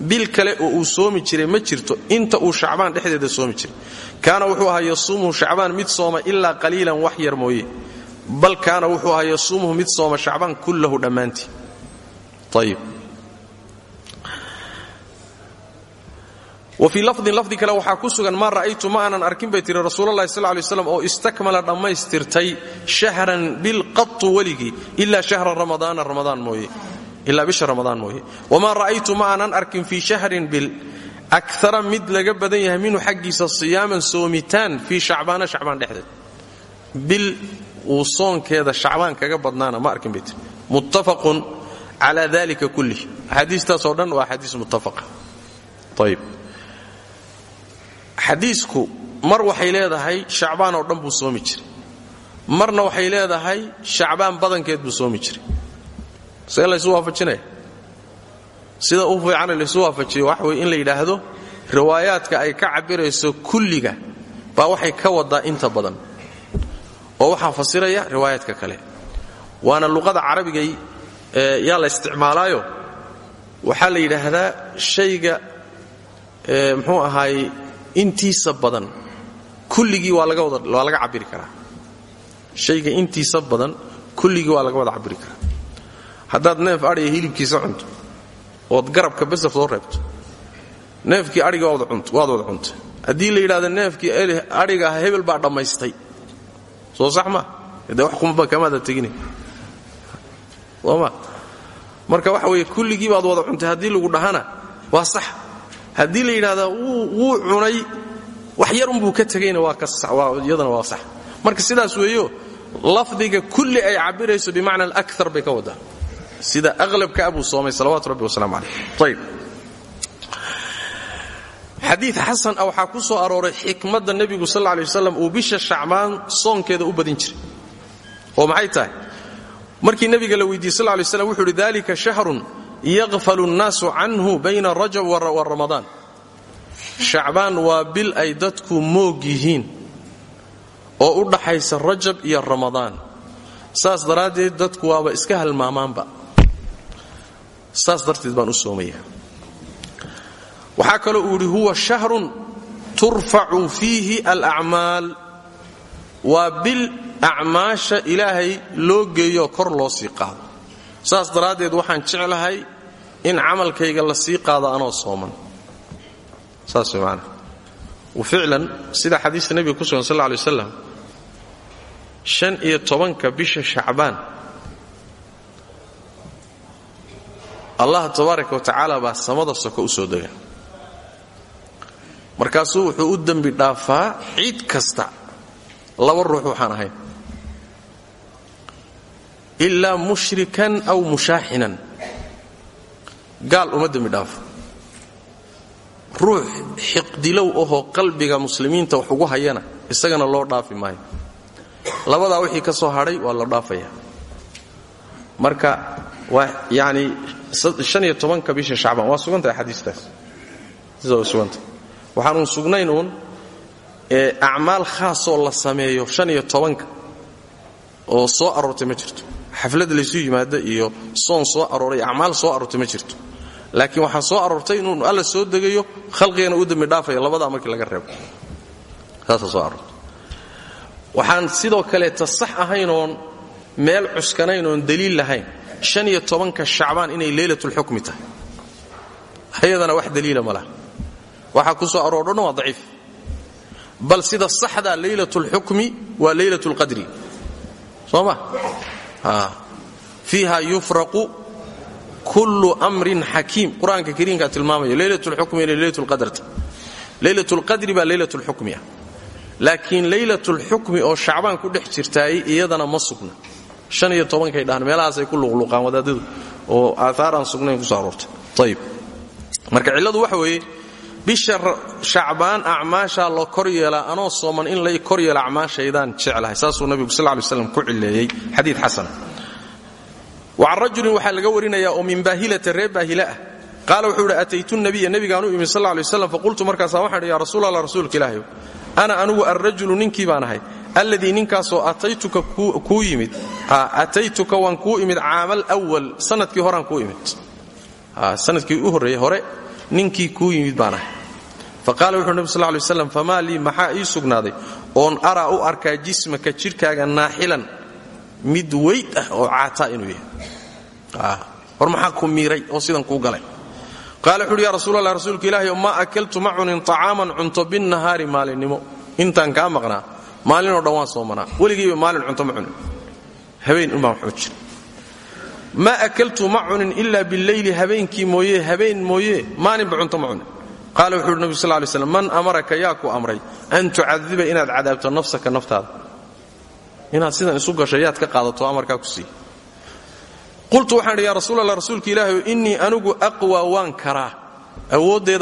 Bil kale oo uu soomi jiray ma jirto inta uu shacbaan dhexdeeda soomi jiray. Kaana wuxuu ahaa yasuumuhu shacbaan mid sooma ilaa qaliilan wax yar bal kaana wuxuu ahaa yasuumuhu mid sooma shacbaan kullahu dhammaantii ayib wa fii lafdin lafdi kale waxaa ku sugan maa ra'aytu ma aanan arkin bay tihi rasuulalahi sal lay slam oo istakmala dhammaystirtay shahran bil qatu weligii ilaa shahra ramadaana ramadaan mooye ilaa bisha ramadaan mooye wamaa ra'aytu ma aanan arkin fii shahrin bil akara mid laga badan yahay minhu xaggiisa siyaaman soomitaan fii shacbaana shacbaan dhexdeed bil uu soonkeeda shacbaan kaga badnaana ma arkin bay muttafaqun cala dalika kullih axaadiistaasoo dhan waa axaadiis muttafaqa ayib xadiisku mar waxay leedahay shacbaan oo dhan buu soomi jiray marna waxay leedahay shacbaan badankeed buu soomi jiray see laysu waafajinaya sida u fiican laysu waafajiyo waxa weye in la yidhaahdo riwaayaadka ay ka cabirayso kulliga baa waxay ka wadaa inta badan oo waxaa fasiraya riwaayaadka kale waana luqada carabigay yaa la isticmaalaayo? Waxaa la yidhaahdaa shayga mxuu ahaay intiisa badan. Kulligii waa laga cabiri karaa. Shayga intiisa badan kulligii waa laga wada cabiri karaa. Haddaad neef adhiga hilibkiisa cunto ood garabka besa soo reebto neefkii adhiga waad wada cunta. Haddii la yidhahdo neefkii adhiga ah hebel baa dhammaystay. Soo sax ma? De kumaba kamaada tegina sooma marka waxa weeye kulligii baad wada cuntay haddii lagu dhahana waa sax. Haddii la yidhahda wuu cunay wax yar unbuu ka tegayna iyadana waa sax. Marka sidaas weeyo lafdiga kulli ay cabirayso bimacna alakar bay ka wadaa sida aqlabka abuu soomay salawaatu rabbi wasalaamu calayh. Ayb xadii xasan ah waxaa ku soo arooray xikmadda nebigu sal lla alay wasalam uu bisha shacbaan soonkeeda u badin jiray. Oo maxay tahay markii nebiga la weydiiyey sal lay slam wuxu uhi dalika shahrun yaqfalu nnaasu canhu bayna rajab wa ramadaan shacbaan waa bil ay dadku moog yihiin oo u dhaxaysa rajab iyo ramadaan saas daraaddeed dadku waaba iska halmaamaanba. Saas darteed baan u soomaya waxaa kaloo uu yidhi huwa shahrun turfacu fiihi alacmaal waa bil acmaasha ilaahay loo geeyoo kor loo sii qaado. Saas daraaddeed waxaan jeclahay in camalkayga la sii qaado anoo sooman. Saas way maanaa ficlan sida xadiista nebiga ku sugan sal lla waslam shan iyo tobanka bisha shacbaan allah tabaaraka wa tacaala baa samada soko u soo dega markaasuu wuxuu u dembi dhaafaa ciid kasta. Laba ruux waxaan ahayn ilaa mushrikan aw mushaaxinan gaal uma dembi dhaafo ruux xiqdilow ahoo qalbiga muslimiinta wax ugu hayana isagana loo dhaafi maayo. Labadaa wixii ka soo hadhay waa la dhaafaya. Marka waa yani haniyo tobanka bisha shacbaan waa sugantahay xadiistaas. Sida way sugantahay waxaanuun sugnayn uun acmaal khaasoo la sameeyo haniyo tobanka oo soo aroortay ma jirto xaflad laysu yimaado iyo soon soo arooray acmaal soo aroortay ma jirto. Laakiin waxaa soo aroortay inuu alla soo degayo khalqigana u dembi dhaafaya labadaa markii laga reebo. Saasaa soo aroortay. Waxaan sidoo kaleeta sax ahayn oon meel cuskanayn oon daliil lahayn. Han iyo shacbaan inay leylatulxukmi tahay. Ayadana wax daliila ma laha. Ku soo aroordho waa daciif. Bal sida saxdaa leylatulxukmi waa leylatulqadri soo fiiha yufraqu kullu mrin xakiim qur'aanka kariimkaa tilmaamaya leylatulxukmi inay leylatulqadarta leylatulqadri baa leylatulxukmi ah. Laakiin leylatulxukmi oo shacbaan ku dhex jirtaay iyadana ma sugna. Han iyo tobankay dhahaan meelahaasay ku luqluqaan wadaadadu oo aaaar aan sugnayn ku soo aroortay. Ayib marka cilladu waxa bisha shacbaan acmaashaa loo kor anoo sooman in lay kor yeela acmaashaydaan jeclahay. Saasuu nabigu sal lay slam ku cileeyey xadii xasan. Wacan rajulin waxaa laga warinayaa oo min baahilata reer baahila ah. Qaala wuxuu idhi ataytu nabiya nebigaan u imi sal lay waslam faqultu markaasaa waxaan idhi ya rasuul allah rasuulka ilaahay ana anugu alrajulu ninkii baan ahay alladii ninkaasoo ataytuka kuu yimid ataytuka waan kuu imid caamal wal sannadkii horaan kuu imid sannadkii u horreeyey hore ninkii kuu yimid baan faqaala wuxuu nebi sal lay waslam famaa lii maxaa ii sugnaaday? Oon araa u arkaa jismaka jidhkaaga naaxilan mid weyd ah oo caataa inuu yahay. War maxaa ku miiray oo sidan kuu galay? Qaala wuxu uhi ya rasuulallah rasuulka ilaahay maa akaltu ma cunin طacaaman cunto binnahaari maalinimo. Intaan kaa maqnaa maalinoo dhan waan soomanaa weligayba maalin cunto ma cunin. Habeen unbaan waxu jira. Maa akaltu ma cunin ila bileyli habeenkii mooye habeen mooye maalinba cunto ma cunin qaala wuxu uhi nabi sal lay slam man amaraka yaa ku amray an tucadiba inaad cadaabto nafsaka naftaada? Inaad sidan isu gasho ka qaadato amarkaa ku sii. Qultu waxaan idhi ya rasuul allah rasuulka ilaahi innii anigu aqwa waan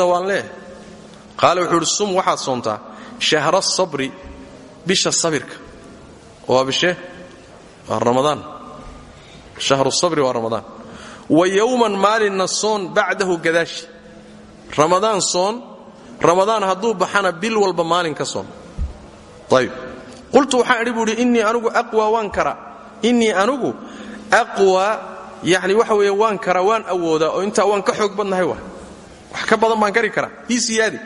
waan leehay qaala wuxuu sum waxaad soontaa shahra sabri bisha sabirka. Waa bishe waa shahru sabri waa ramadaan. Wa yowman maalinna soon bacdahu gadaashi ramadaan soon ramadaan hadduu baxana bil walba maalin soon. Ayb qultu waxaan idhi buu idhi innii anigu aqwa waan karaa innii anigu aqwa yani waxa weeye waan karaa waan awoodaa oo intaa waan ka xoog badnahay wa wax ka badan baan kari karaa. Ii siyaadi.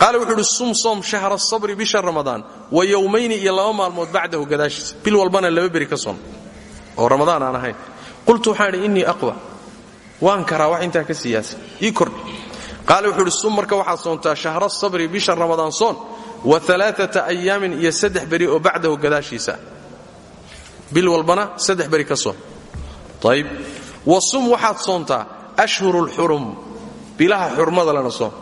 Wuxuu idhi sum soom shahra sabri bisha ramadaan wa yowmayni iyo maalmood bacdahu gadaashiisa bil walbana laba beri ka soon. Oo ramadaan aan ahayn. Qultu waxaan idhi innii aqwa. Waan karaa wax intaa ka siyaasa ii kordhi qaala wuxuu idhi sum marka waxaad soontaa shahra sabri bisha ramadaan soon wa alaaata ayaamin iyo saddex beri oo bacdahu gadaashiisa. Bil walbana saddex beri ka soon. Wa sum waxaad soontaa ashhuru lxurum bilaha xurmada lana soon.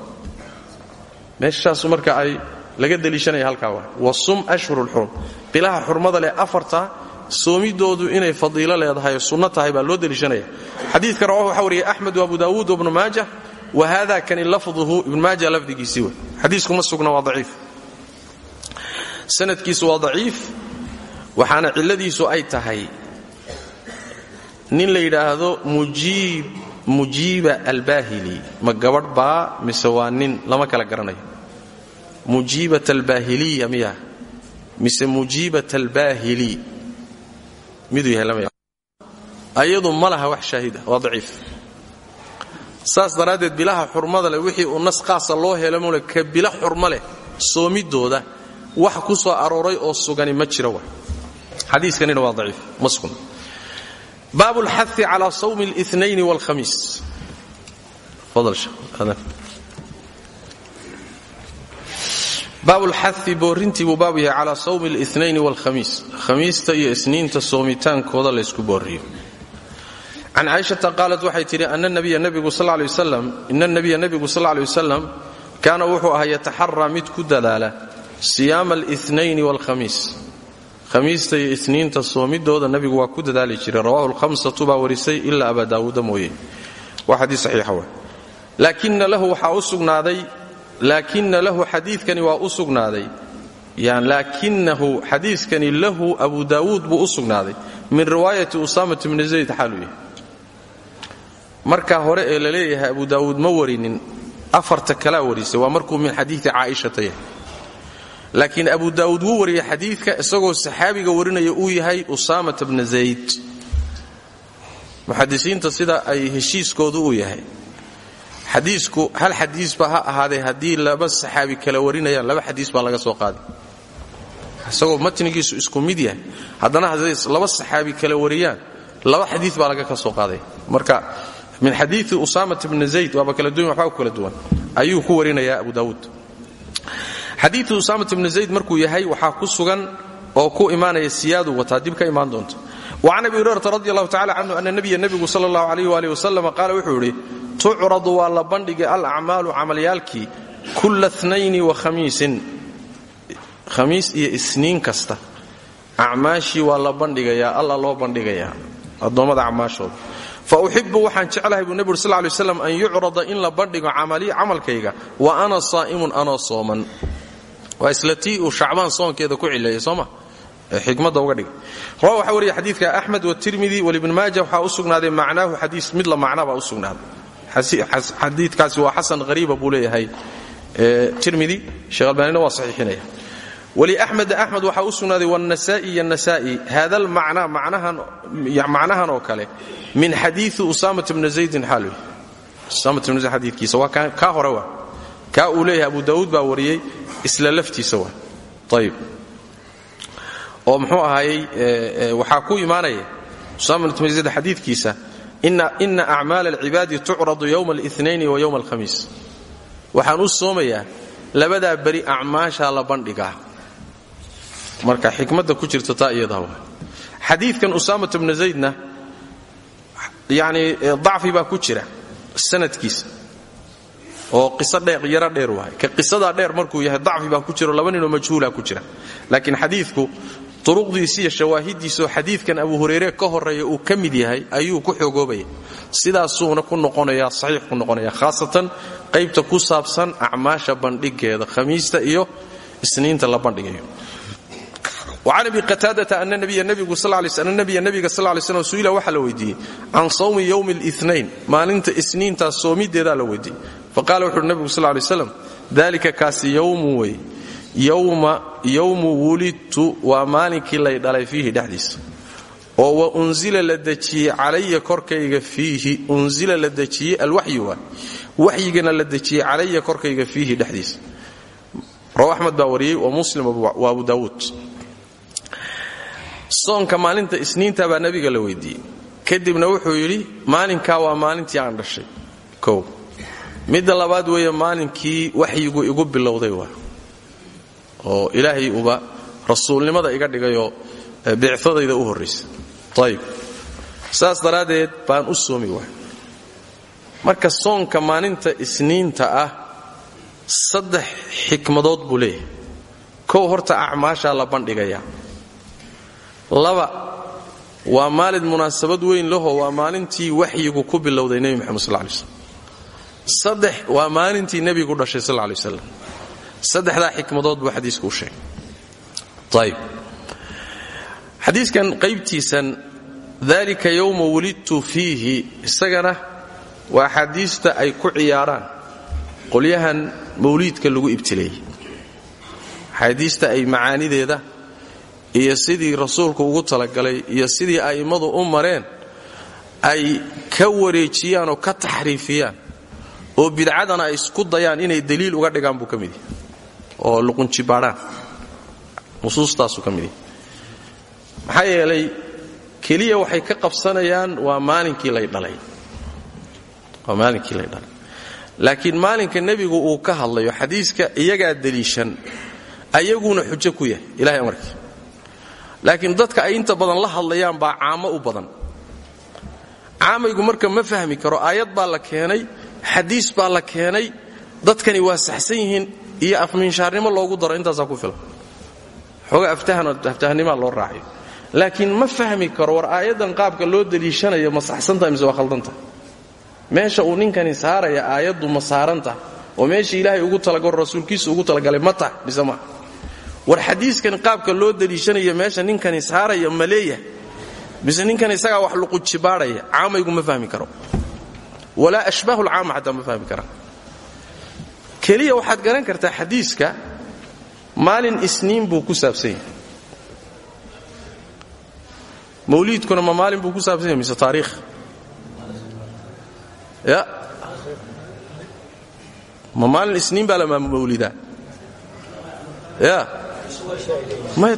Meeshaasu marka ay laga deliishanaya halkaa wa wa sum ashhuru lxurum bilaha xurmada leh afarta soomidoodu inay fadiilo leedahay sunno tahay baa loo deliishanaya. Xadiidka rawahu waxaa wariyay axmed wa abu daawuud wabnu maaja wa hada kani lafduhu ibnu maaja lafdigiisii wey xadiisku ma sugna waa daciif sanadkiisu waa daciif waxaana cilladiisu ay tahay nin la yidhaahdo mujiiba albaahili ma gabadh baa mise waa nin lama kala garanayo mujiibat albaahiliya miya mise mujiibat albaahili miduu yahay ayadu ma laha saas daraaddeed bilaha xurmada leh wixii uu nas qaasa loo helamole ka bilo xurmo leh soomidooda wax ku soo arooray oo sugani ma jira wa. Xadiikanina waa daciif maskum baabu lxai cala sawmi linayn wlhamiis baabu lxai boorintii buu baabu yahay calaa sawmi linayn wlkhamiis khamiista iyo isniinta soomitaankooda laysku boorriyo can caaishata qaalat waxay tidhi ana nabiya nabigu sal lay wasalam ina nabiya nebigu sal ley wasalam kaana wuxuu ahaa yataxaraa mid ku dadaala siyaama alnayni waalkhamiis khamiista iyo isniinta soomidooda nabigu waa ku dadaali jiray rawahu lhamsatu baa warisay ilaa abaa daawuuda mooye waa xadii saxiixa wa laakina lahu waxaa u sugnaaday laakina lahu xadiidkani waa u sugnaaday laakinahu xadiidkani lahu abu daawuud buu u min riwaayati usamat bni zayd xaalu markaa hore ee la leeyahay abu daawuud ma warinin. Afarta kalaa warisay waa markuu min xadiii caaishata yahay laakiin abu daawuud wuu wariyay xadiidka isagoo saxaabiga warinaya uu yahay usaamata bna zayd. Muxadisiinta sida ay heshiiskoodu uu yahay. Xadiisku hal xadiisba ha ahaadee haddii laba saxaabi kala warinayaan laba xadiis baa laga soo qaaday. Isagoo matnigiisu isku mid yahay. Haddana hadday laba saxaabi kala wariyaan laba xadiis baa laga ka soo qaaday. Marka min xadiii usaamata bna zayd waaba kala duwan waxbaa kala duwan. Ayuu ku warinayaa abu daawuud. Xadiiu usaamat bni zayd markuu yahay waxaa ku sugan oo ku imaanaya siyaadu wataa dib ka imaan doonta wacan abi hurayrata radi allahu tacala canhu ana nabiya nebigu sal allahu alayh waalih wasalam qaala wuxuu yidhi tucradu waa la bandhigay alacmaalu camalyaalkii kulla nayni wa khamiisin. Khamiis iyo isniin kasta. Acmaashii waa la bandhigayaa alla loo bandhigayaa. Addoommada acmaashooda fa uxibu waxaan jeclahay buu nebi ur sal lay an yucrada in la bandhigo camalii camalkayga. Wa ana saa'imun anoo sooman. Waa isla tii uu soonkeeda ku cileeyey sooma? Xikmadda uga dhigay. Rawa waxaa wariya xadiidka axmed watirmidi walibn maaja waxaa u sugnaaday macnaahu xadiis mid la macna baa u sugnaaday. Xadiidkaasi waa xasan hariiba buu leeyahay. Tirmidi sheekh albaanina waa wliaxmed axmed waxaa u sugnaaday wanasa'i iyo nasa'i. Hada almacna macnahan oo kale. Min xadiii usamat bni zaydin xaal adiikiisa waa kaa hore wa kaa uu leeyahay abu dawuud baa wariyey isla laftiisa wa ayb oo mxuu ahaayey e, e, waxaa ku imaanaya usama bn zayd xadiidkiisa ina acmaala alcibaadi tucradu ywma اlinain wa ywma alhamiis waxaan u soomayaa labadaa beri acmaashaa la bandhigaa marka xikmadda ku jirta taa iyadaa waa. Xadiidkan usaamata bna zaydna yacnii dacfi baa ku jira sanadkiisa. Oo qiso dheer yaro dheer waay. Ka qisadaa dheer markuu yahay dacfi baa ku jiro laba ninoo majhuula ku jira. Laakiin xadiidku turuqdiisi iyo shawaahidiisaoo xadiidkan abu hurayre ka horreeya uu ka mid yahay ayuu ku xoogoobaya. Sidaasuuna ku noqonayaa saxiix ku noqonaya khaasatan qaybta ku saabsan acmaasha bandhigeeda khamiista iyo isniinta la bandhigayo وcan abi qataadata ana nabiga slam su'ila waxaa la weydiiyey can sawmi ywmi اlinayn maalinta isniintaas soomideedaa la weydiiyey. Faqala wuxu uhi nabigu sal lay slam dalika kaasi yowmu wey yowmu wulidtu waa maalinkii lay dhalay fiihi dhexdiisa. Oo wa unzila la dejiyey calaya korkayga fiihi unzila la dejiyey alwaxyi waa waxyigana la dejiyey calaya korkayga fiihi dhexdiisa. Raw axmed baa wariyey wa muslim wa abu daawuud soonka maalinta isniinta baa nabiga la weydiiyey. Kadibna wuxuu yidhi maalinkaa waa maalintii aan dhashay. Kow. Midda labaad weeye maalinkii waxyigu igu bilowday waa. Oo ilaahay uba rasuulnimada iga dhigayoo bicadayda u horraysa ayib saas daraaddeed baan u soomi waay marka soonka maalinta isniinta ah saddex xikmadood buu leeyahay. Kow horta acmaashaa la bandhigayaa laba waa maalin munaasabad weyn laho waa maalintii waxyigu ku bilowday nebi moxamed sal lay slam saddex waa maalintii nebigu dhashay sal lay waslam saddexdaa xikmadood buu xadiisku u sheegay. Xadiiskan qaybtiisan dalika yowma wulidtu fiihi isagana waa axaadiista ay ku ciyaaraan qolyahan mawliidka lagu ibtileeyey axaadiista ay macaanideeda iyo sidii rasuulku ugu talagalay iyo sidii a'immadu u mareen ay ka wareejiyaan oo ka taxriifiyaan oo bidcadana ay isku dayaan inay daliil uga dhigaan buu ka oo luqunjibaadhaan nusuustaasuu ka mid yahay. Maxaa yeelay keliya waxay ka qabsanayaan waa maalinkii lay dhalay. Waa maalinkii lay dhalay. Laakiin maalinka nebigu uu ka hadlayo xadiiska iyagaa deliishan ayaguna xujo ku yahay. Ilahay amarkii laakiin dadka ay inta badan la hadlayaan baa caamo u badan. Caamaygu marka ma fahmi karo aayad baa la keenay xadiis baa la keenay dadkani waa saxsan yihiin iyo afmiinshaarnimo loogu daro intaasaa ku filan. Xooga aftahnimaa loo raacayo laakiin ma fahmi karo war aayaddan qaabka loo deliishanayo ma saxsantahay mise waa khaldantah meesha uu ninkani saaraya aayaddu ma oo meesha ilaahay ugu talagalo rasuulkiisu ugu talagalay ma tah mise ma war xadiiskan qaabka loo deliishanayo meesha ninkani saaraya ma leeyahay. Ninkan isagaa wax luqujibaadhaya caamaygu ma fahmi karo. Walaa ashbaahu lcaama xataa ma fahmi karaan keliya waxaad garan kartaa xadiiska maalin isniin buu ku saabsan yahay. Mawliidkuna ma maalin buu ku saabsan yahay mise taariikh? Ya. Ma maalin isniin baa la mawlidaa ya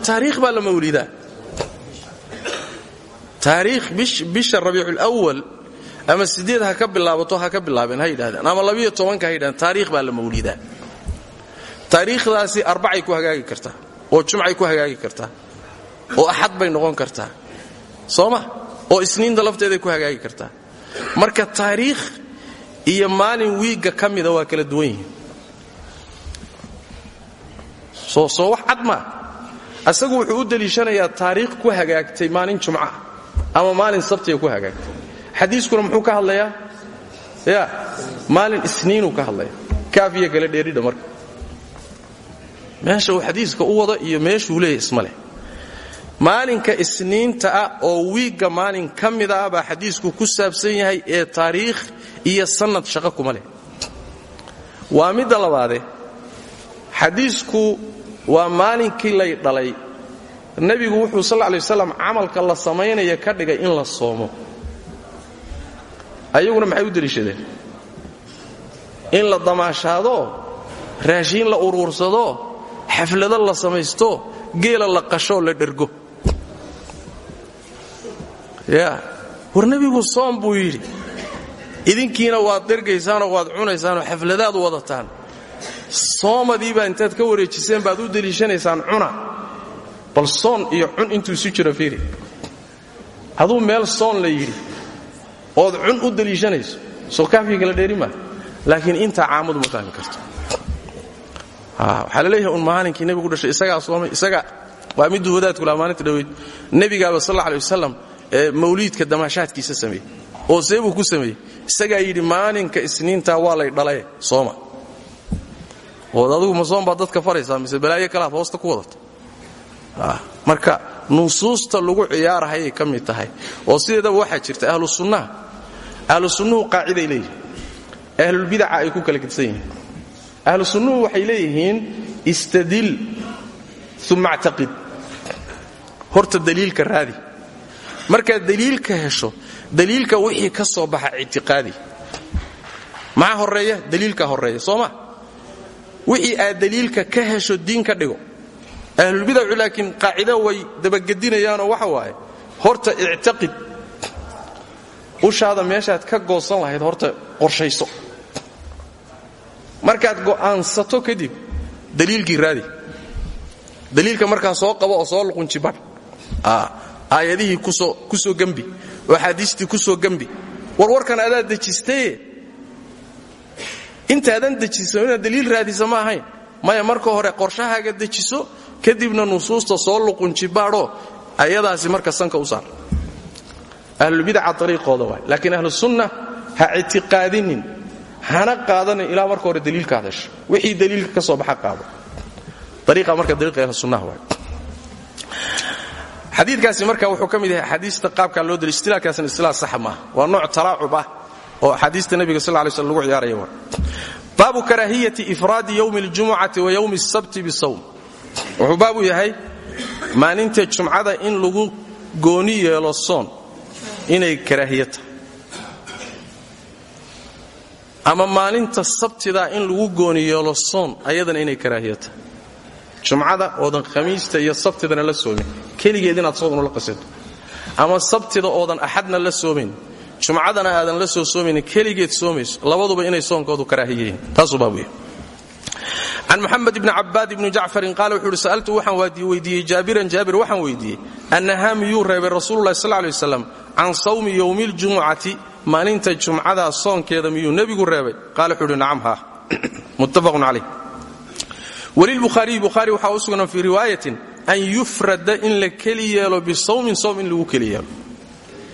taariikh baa la mawlidaa taariikh bisha rabiiculawal ama sideed ha ka bilaabato ha ka bilaabeen ha yidhahdeen ama labiyo tobanka ha yidhahdeen taariikh baa la mawlidaa taariikhdaasi arbacay ku hagaagi kartaa oo jumcay ku hagaagi kartaa oo axad bay noqon kartaa soo ma oo isniinta lafteeday ku hagaagi kartaa marka taariikh iyo maalin wiigga ka waa kala duwan yihiin soo wax cad maa asagu wuxuu u deliishanayaa taariikh ku hagaagtay maalin jumca ama maalin sabtiga ku hagaagtay. Xadiiskuna muxuu ka hadlayaa? Ya maalin isniinuu ka hadlaya kaafiya kala dheeridha marka. Meesha uu xadiiska u wado iyo meeshuu leeyahy isma leh. Maalinka isniinta ah oo wiigga maalin ka mida ah baa xadiisku ku saabsan yahay ee taariikh iyo sannad shaqo kuma leh. Waa midda labaade xadiisku waa maalinkii lay dhalay. Nebigu wuxuu sal lay waslam camalka la samaynaya ka dhigay in la soomo. Ayaguna maxay u deliishadeen in la damaashaado raashiin la uruursado xaflado la samaysto geela la qashoo la dhergo. Ya war nebigu soom buu yidhi. Idinkiina waad dhergaysaanoo waad cunaysaanoo xafladaad wadataan soomadiibaa intaad ka wareejiseen baad u deliishanaysaan cuna. bal soon iyo cun intuu isu jiro fiiri. Aduu meel soon la yidhi ood cun u deliishanayso soo kaafii kala dheeri maa laakiin intaa caamadu ma fahmi karto. Waxaa la leeyahay un maalinkii nebigu dhashay isagaa soomay isaga waa miduu wadaadku laha maalinta dhoweyd nebigaaba sal alay wasalam ee mawliidka damaashaadkiisa sameeyey oo see buu ku sameeyey. Isagaa yidhi maalinka isniintaa waa lay dhalaye sooma ood adigu ma soom baad dadka faraysaa mise balaayo kalaad hoosta ku wadata marka nusuusta lagu ciyaarahayay ka mid tahay oo sideedaba waxaa jirta ahlu sunnaha ahlu sunnuhu qaaciday leeyihiin ahlulbidaca ay ku kala gedsan yihiin. Ahlu sunnuhu waxay leeyihiin istadil uma actaqid horta daliilka raadi. Markaad daliilka hesho daliilka wixii ka soo baxa ictiqaadi. Maxaa horreeya daliilka horreeya sooma wixii aad daliilka ka hesho diin ka dhigo. Ahlulbidacu laakiin qaacida way dabagedinayaanoo waxa waaye horta ictaqid ushaada meeshaad ka goosan lahayd horta qorshayso. Markaad go'aansato kadib daliilkii raadi. Daliilka markaa soo qabo oo soo luqunjibadh aayadihii ku soo gembi oo axaadiistii ku soo gembi warwarkan adaad dejistaye intaadan dejiso inaad daliil raadisa ma ahayn. Maya marka hore qorshahaaga dejiso kadibna nusuusta soo luqunjibaadho ayadaasi marka sanka u saar. Ahlulbidaca ariiqooda waay. Laakiin ahlusunna ha ictiqaadinin hana qaadanin ilaa marka hore daliilkaad hesho wixii daliilka ka soo baxa qaado. Ariiqa marka dariiqa ahlusunnaha waay. Xadiidkaasi marka wuxuu ka yahay axaadiista qaabkaa loo daliy istilaalkaasna istilaal saxa maaha waa nooc talaacub ah oo axaadiista nabiga sal lay sl lagu ciyaaraya waa baabu karaahiyati ifraadi ywmi اljumucati wa ywmi اsabti bisawm wuxuu baabu yahay maalinta jumcada in lagu gooni yeelo soon inay karaahiya ama maalinta sabtida in lagu gooni yeelo soon ayadana inay karaahiya tahay jumcada oodan khamiista iyo sabtidana la soomin. Keligeed inaad soodun la qasato ama sabtida oodan axadna la soomayn jumcadana aadan la soo soomayn keligeed soomayso labaduba inay soonkoodu karaahiya yihiin taasuu baabu yahay can muxamed bni cabaad ibni jacfarin qaala wuxuu uhi sa'altu waxaan weydiiyey jaabiran jaabir waxaan weydiiyey annahaa miyuu reebay rasuululahi sal lay waslam can sawmi yowmi ljumucati maalinta jumcadaa soonkeeda miyuu nebigu reebay? Qaala wuxuu uhi muttafaqun calayh. Walilbukhaariyi bukhaari waxaa u sugan fii riwaayatin an yufrada in la keli yeelo bisawmin sowm in lagu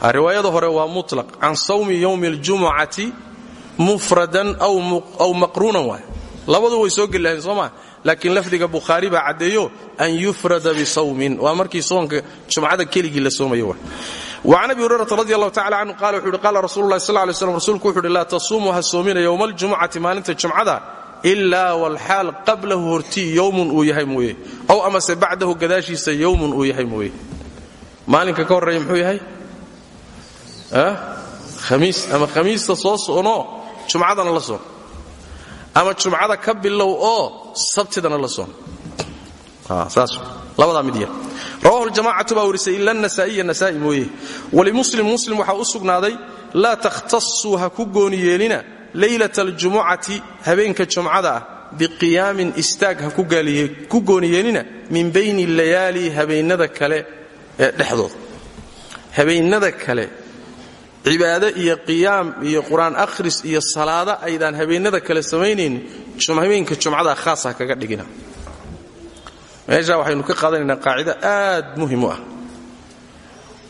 riwaayada hore waa mutlaq. Can sawmi yowmi اljumucati mufradan aw maqruunan waay. Labadu way soo gelilahayn soo maa lafdiga bukhaari baa caddeeyo an yufrada bisawmin waa markii soonka jumcada keligii la soomayo wa وcan abi hurayrata radi allahu tacala canhu qala wuxu uhi qaala rasulu lahi sal lay slam rasuulku wuxu ha soomina yowma aljumucati maalinta jumcada ilaa walxaal qablahu hortii yowmun uu yahay mooye. Ow amase bacdahu gadaashiisa yowmun uu yahay mooye. Maalinka ka horreeya muxuu yahay khamiis ama khamiista soo soonoo jumcadana la soon ama jumcada ka bilow oo sabtidana la soon labadaa mid yar. Rawahu ljamacatu baa warisay ila nasaa'iya nasaa'i mooye. Walimuslim muslim waxaa u sugnaaday laa takhtasuu ha ku gooni yeelina leylata habeenka jumcada ah biqiyaamin istaag ha ku gooni yeelina min bayni layaali habeennada kale ee habeennada kale cibaado iyo qiyaam iyo qur'aan akhris iyo salaado aydaan habeennada kale samaynaynin habeenka jumcada khaasa kaga dhigina. Meeshaa waxaynu ka qaadanaynaa qaacido aad muhiim u ah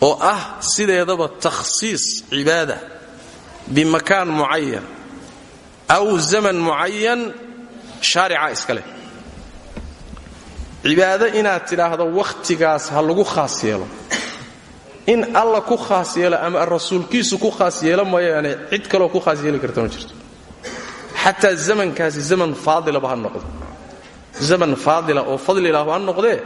oo ah sideedaba takhsiis cibaada bimakaan mucayan aw zaman mucayan shaarica iska leh cibaado inaad tidhaahdo wakhtigaas ha lagu khaas yeelo in alla ku khaas yeelo ama rasuulkiisu ku khaas yeelo mooyaane cid kaloo ku khaas yeeli karta ma jirto. Xataa zamankaasi zaman faadilaba ha noqdo. Zaman faadila oo fadlilahu ha noqdee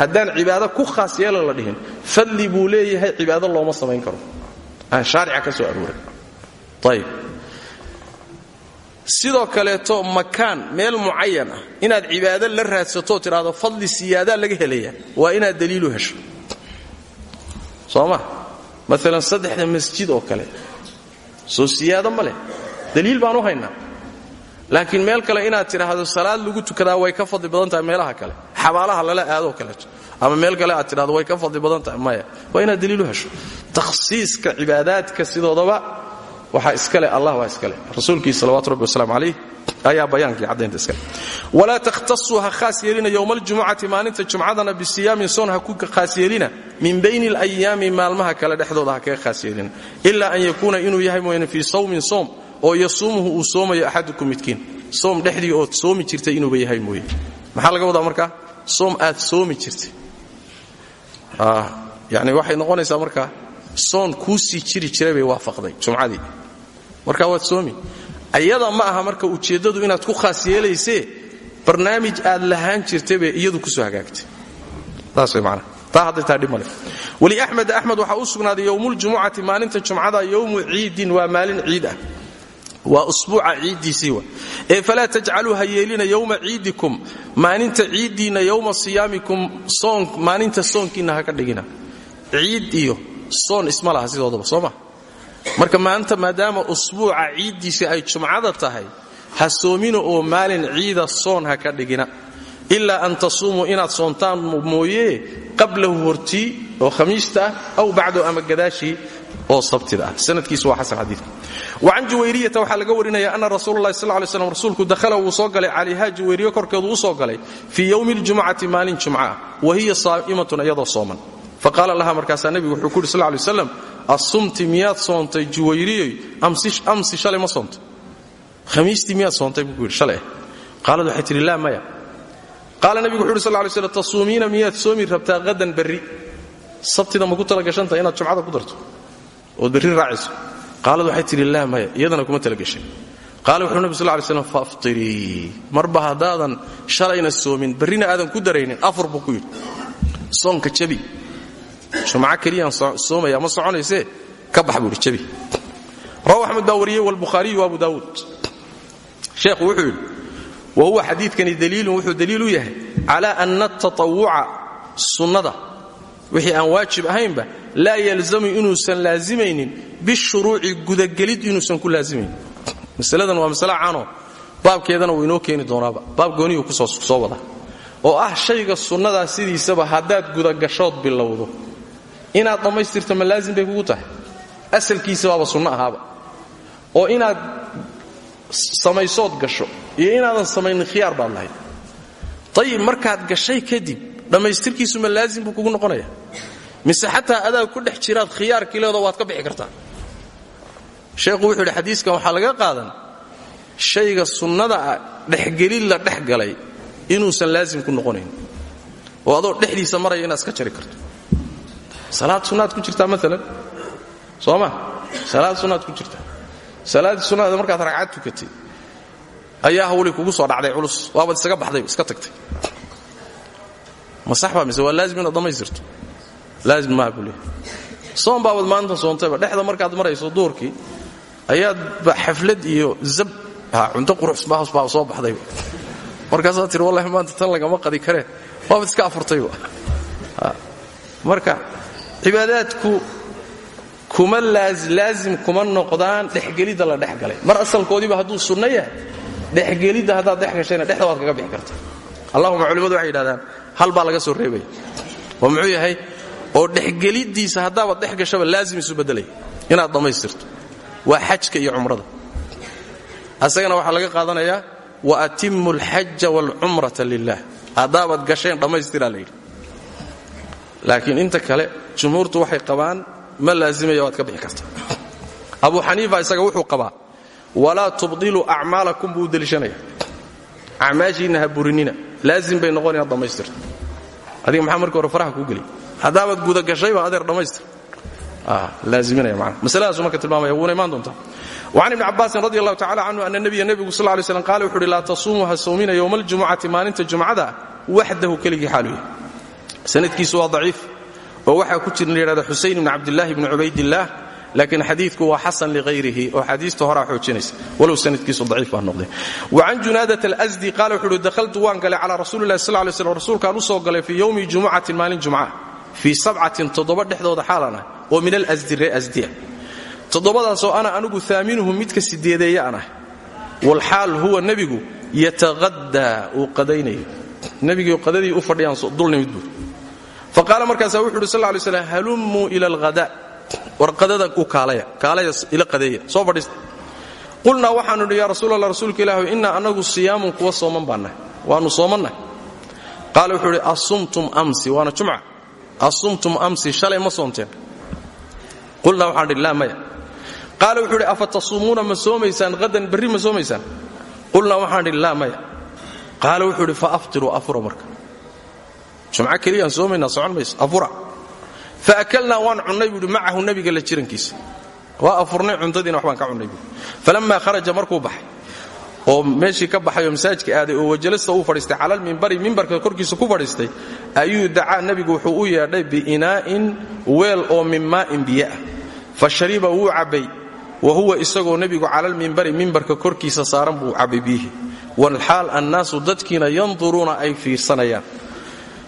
haddaan cibaado ku khaas yeela la dhihin fadli buu leeyahay cibaado looma samayn karo. Aan shaarica ka soo arooray ayib sidoo kaleeto makaan meel mucayan ah inaad cibaado la raadsatoo tidhaahdo fadli siyaadaa laga helaya waa inaad daliilu hesho soo ma maalan saddexda masjid oo kale. Soo siyaado ma leh. Daliil baan u haynaa. Laakiin meel kale inaad tidhaahdo salaad lagu tukadaa way ka fadli badan tahay meelaha kale. Xabaalaha lala aadoo kaleeto ama meel kale aad tidhahdo way ka fadli badan tahay. Maya. Waa inaad daliilu hesho. Takhsiiska cibaadaadka sidoodaba waxaa iskale allah waa iskale rasuulkii salawatu rabbi wasalaamu calayh ayaa bayaankii caddaynta iskale walaa takhtasuu ha khaas yeelina yowma aljumucati maalinta jumcadana bisiyaamin soon ha ku khaas min bayni alayaami maalmaha kale dhexdooda ha kaga khaas an yakuuna inuu yahay mooyane fii sawmin soom oo yasuumuhu uu soomayo axadukum midkiin. Soom dhexdii ood soomi jirtay yahay mooye. Maxaa laga wadaa markaa? Soom aad soomi jirtay. Yani waxay noqonaysaa markaa soon kuusii jiri jiray bay waafaqday jumcadii. Markaa waad soomi ayada ma aha marka ujeeddadu inaad ku khaas yeelaysee barnaamij aad lahaan jirtay bay iyadu ku soo hagaagtay. Taas way macnaha taa hadday taa dhib male weli axmed axmed waxaa maalinta jumcada yowmu ciidin waa maalin ciid ah. Waa usbuuca ciiddiisii wa. Ee falaa tajcaluu ha yeelina yowma ciidikum maalinta ciiddiinna yowma siyaamikum maalinta soonkiinna ha ka dhigina. Ciid iyo soon isma laha sidoodaba soo marka maanta maadaama usbuuca ciiddiisii ay jumcada tahay ha soomina oo maalin ciida soon ha ka dhigina. Ilaa an tasuumuu inaad soontaan mooyee qablahu hortii oo khamiista aw bacdu ama gadaashii oo sabtida ah. Sanadkiisu waa xasan xadiidka. Wacan juwayriyata waxaa laga warinaya ana rasuulalahi sal lay slam rasuulku dakhala wuu soo galay calayha juwayriyo korkeedu u soo galay fii yowmi ljumucati maalin jumca wa hiya saa'imatun iyadoo sooman. Faqaala laha markaasaa nebigu wuxuu ku yuri sal lay assumti miyaad soontay juwayriyoy amsi shalay ma soontay khamiistii miyaad soontay buu yidhi shalay. Qaalad waxay tidhi laa maya. Qaala nebigu wuxu uhi sal lay slam tasuumiina soomi rabtaa hadan berri? Sabtida ma ku inaad jumcada ku darto ood berri raacayso. Qaalad waxay tidhi laa maya. Iyadana kuma talagashay qaala wuxuu nebi sal lay slam faaftirii marba haddaadan shalayna soomin berrina aadan ku daraynin afur buu ku yidhi. Soonka jabi jumco keliyaan soomaya ma soconaysee? Ka bax buu yidhi jabi. Rawahu axmed baa wariyey walbukhaariyu wa abu daawuud. Sheekhu wuxuu wa huwa xadiidkani daliilun wuxuu daliil u yahay cala ana atatawuca sunnada. Wixii aan waajib ahaynba laa yalzamu inuusan laazimaynin bishuruuci gudagelid inuusan ku laazimaynin. Masaladan waa masale caanoo baabkeedana wuu inoo keeni doonaaba. Baab gooniyuu ku soo wada. Oo ah shayga sunnadaa sidiisaba haddaad gudagashood bilowdo inaad dhammaystirto ma laazim bay kugu tahay. Asalkiisa baaba sunno ahaaba. Oo inaad samaysood gasho iyo inaadan samaynin khiyaar baad lahayd. Ayib markaad gashay kadib dhammaystirkiisu ma laazim buu kugu noqonaya. Mise xataa adaa ku dhex jiraad khiyaarkii leedo waad ka bixi kartaa sheekhu wuxuu yidhi xadiiskan waxaa laga qaadan. Shayga sunnada ah dhexgelid la dhex galay inuusan laazim ku noqonayn. Oo adoo dhexdiisa maraya inaad iska jari karto salaad sunnaad ku jirtaa maalan soo ma salaad sunnaad ku jirtaa? Salaaddii sunnada markaad ragcad tukatay ayaa hawli kugu soo dhacday culus. Waabaad isaga baxday iska tagtay. Ma baa mise waa laazim inaad dhammaystirto? Laazim maaha buu leeyahay. Soon baabad maanta soontayba dhexda markaad marayso duurkii ayaad xaflad iyo zab cunto quruxsbaa soo baxdayba markaasaad tii wallahi maanta tan lagama qadi karee. Waabad iska afurtayba marka cibaadaadku kuma laazim kuma noqdaan dhexgelidda la dhex galay. Mar asalkoodiiba hadduu sunno yahay dhexgelidda haddaad dhex gashayna dhexda kaga bixi karta allahuma culimmadu waxay yidhahdaan hal baa laga soo reebaya oo muxuu yahay oo dhexgeliddiisa haddaabaad dhex gashaba laazim isu beddelaya inaad dhammaystirto. Waa xajka iyo cumrada. Asagana waxaa laga qaadanayaa wa atimmu alxaja waalcumrata lilah haddaabaad gasheen dhammaystiraa la yidhi laakiin inta kale jumhuurtu waxay qabaan ma laazimaya waad ka bixi karta abu xaniifa isaga wuxuu qabaa walaa tubdiluu acmaalakum buu deliishanaya. Acmaashiinna ha laazim bay noqon inaad dhammaystirto adiga maxaa markii hore faraha kuu geliy haddaabaad gudagashayba adeer dhammaystir. Laaziminaya macna. Masaladaasuu marka tilmaamaya wuuna imaan doontaa. وcan ibni cabaasin radi allahu tacala canhu ana nabiya nebigu sal lay slam qaala wuxu uhi laa tasuumuu ha soomina yowma aljumucati maalinta jumcada waxdahu keligii xaalu yahay sanadkiisu waa daciif oo waxaa ku jira layidhahda xusayn ibni cabdillaahi bni cubaydillaah laakiin xadiidku waa xasan lighayrihi oo xadiista horaa xoojinaysa. Walow sanadkiisu daciif baa noqday. Wacan junaadat alsdi qaala wuxu uhi dakhaltu waan galay calaa rasuuli lahi sal lay slm rasuulkaan u soo galay fii yowmi jumucatin maalin jumca fii sabcatin toddoba dhexdooda xaalan ah oo min alasdi ree asdiya toddobadaasoo ana anigu aaminuhu midka sideedeeya an ah walxaal huwa nebigu yataqadaa uu qadaynayo. Nebigii qadadii u fadhiyaan dulnimid buur fa qaala markaasaa wuxu uhi sal lay halummuu ila alhada war qadada kaalaya kaalaya ila qadeeya. Soo fadhiista. Qulnaa waxaanu idhi yaa rasuul allah rasuulka ilaahu siyaamun kuwa sooman baannahay waannu soomannahay wuxuu asumtum amsi waana jumca. Asumtum amsi shalay ma soomteen qulnaa waxaan idhi maya. Qaala wuxuu idhi ma soomaysaan? Hadan berri ma soomaysaan? Qulnaa waxaan idhi maya. Qaala wuxuu fa aftiruu afura marka jumco keliyaan soomaynaa socon mayso. Afura. Fa akalnaa waan cunnay buuhi macahu nebiga la jirankiisa. Waa afurnay cuntadiina waxbaan ka cunnay buui falammaa kharaja markuu baxay oo meeshii ka baxay oo masaajka aaday oo wajalasta uu fadhiistay calal mimbari mimbarka korkiisa ku fadhiistay ayuu dacaa nebigu wuxuu u yeedhay biinaa'in weel oo min maa'in biyoah fa shariba wuu cabbay wa huwa isagoo nebigu calalmimbari mimbarka korkiisa saaran buu cabbay biyihi. Walxaal annaasu dadkiina yanduruuna ay fiirsanayaan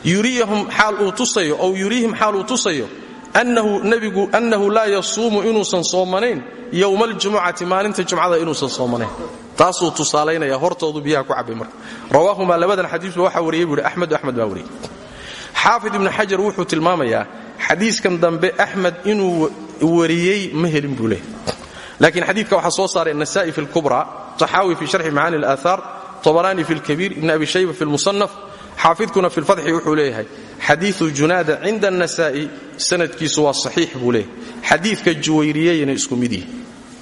yuriyahum xaal uu tusayo ow yuriihim xaal uu tusayo annahu nebigu annahu laa yasuumu inuusan soomanayn yowma aljumucati maalinta jumcada inuusan soomanayn. Taasuu tusaalaynaya hortoodu biyaha ku cabbay marka. Rawaahumaa labadan xadiisba waxaa wariyey buuhi axmedu axmed baa wariyey. Xaafid ibnu xajar wuxuu tilmaamayaa xadiiskan dambe axmed inuu wariyey ma helin buu leehay laakiin xadiidka soo saaray nasa'i fi lkubra taxaawi fi sharxi macaani alaahaar tobaraani fi lkabiir ibn abi shayba fi lmusanaf xaafidkuna fi lfatxi wuxuu leeyahay xadiiu junaada cinda anasaa'i sanadkiisu waa saxiix buu leeyahay. Xadiidka juwayriyeyna isku mid yihi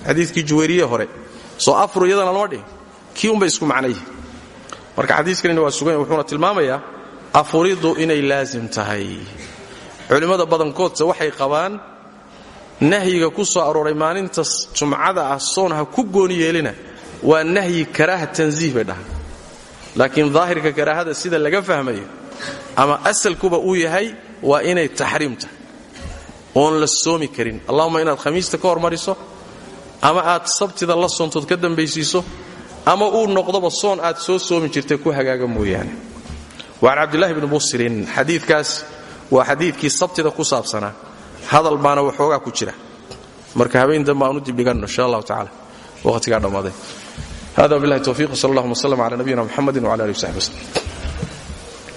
xadiikii juwayriye hore soo afru iyadana lama dhihin kii unbay isku macnayihi marka xadiiskanina waa sugan wuxuuna tilmaamayaa afuriddu inay laazim tahay. Culimmada badankoodse waxay qabaan nahyiga ku soo arooray maalinta jumcada ah soon ha ku gooni yeelina waa nahyi karaaha tansiih bay laakiin daahirka karaahada sida laga fahmayo ama asalkuba uu yahay waa inay taxriim tahay oon la soomi karin. Allahuma inaad khamiista ka hormariso ama aad sabtida la soontood ka dambaysiiso ama uu noqdoba soon aad soo soomi jirtay ku hagaaga mooyaane. Waan cabdillahi bni musirin xadiidkaas waa xadiidkii sabtida ku saabsanaa hadal baana waxoogaa ku jira. Marka habeen dambe aan u dibdhiganno insha allahu tacala waqhtigaa dhammaaday hada billahi towfiiq sal allahuma wslm cala nabiyina mxamedi wcala alih w saxbi wslm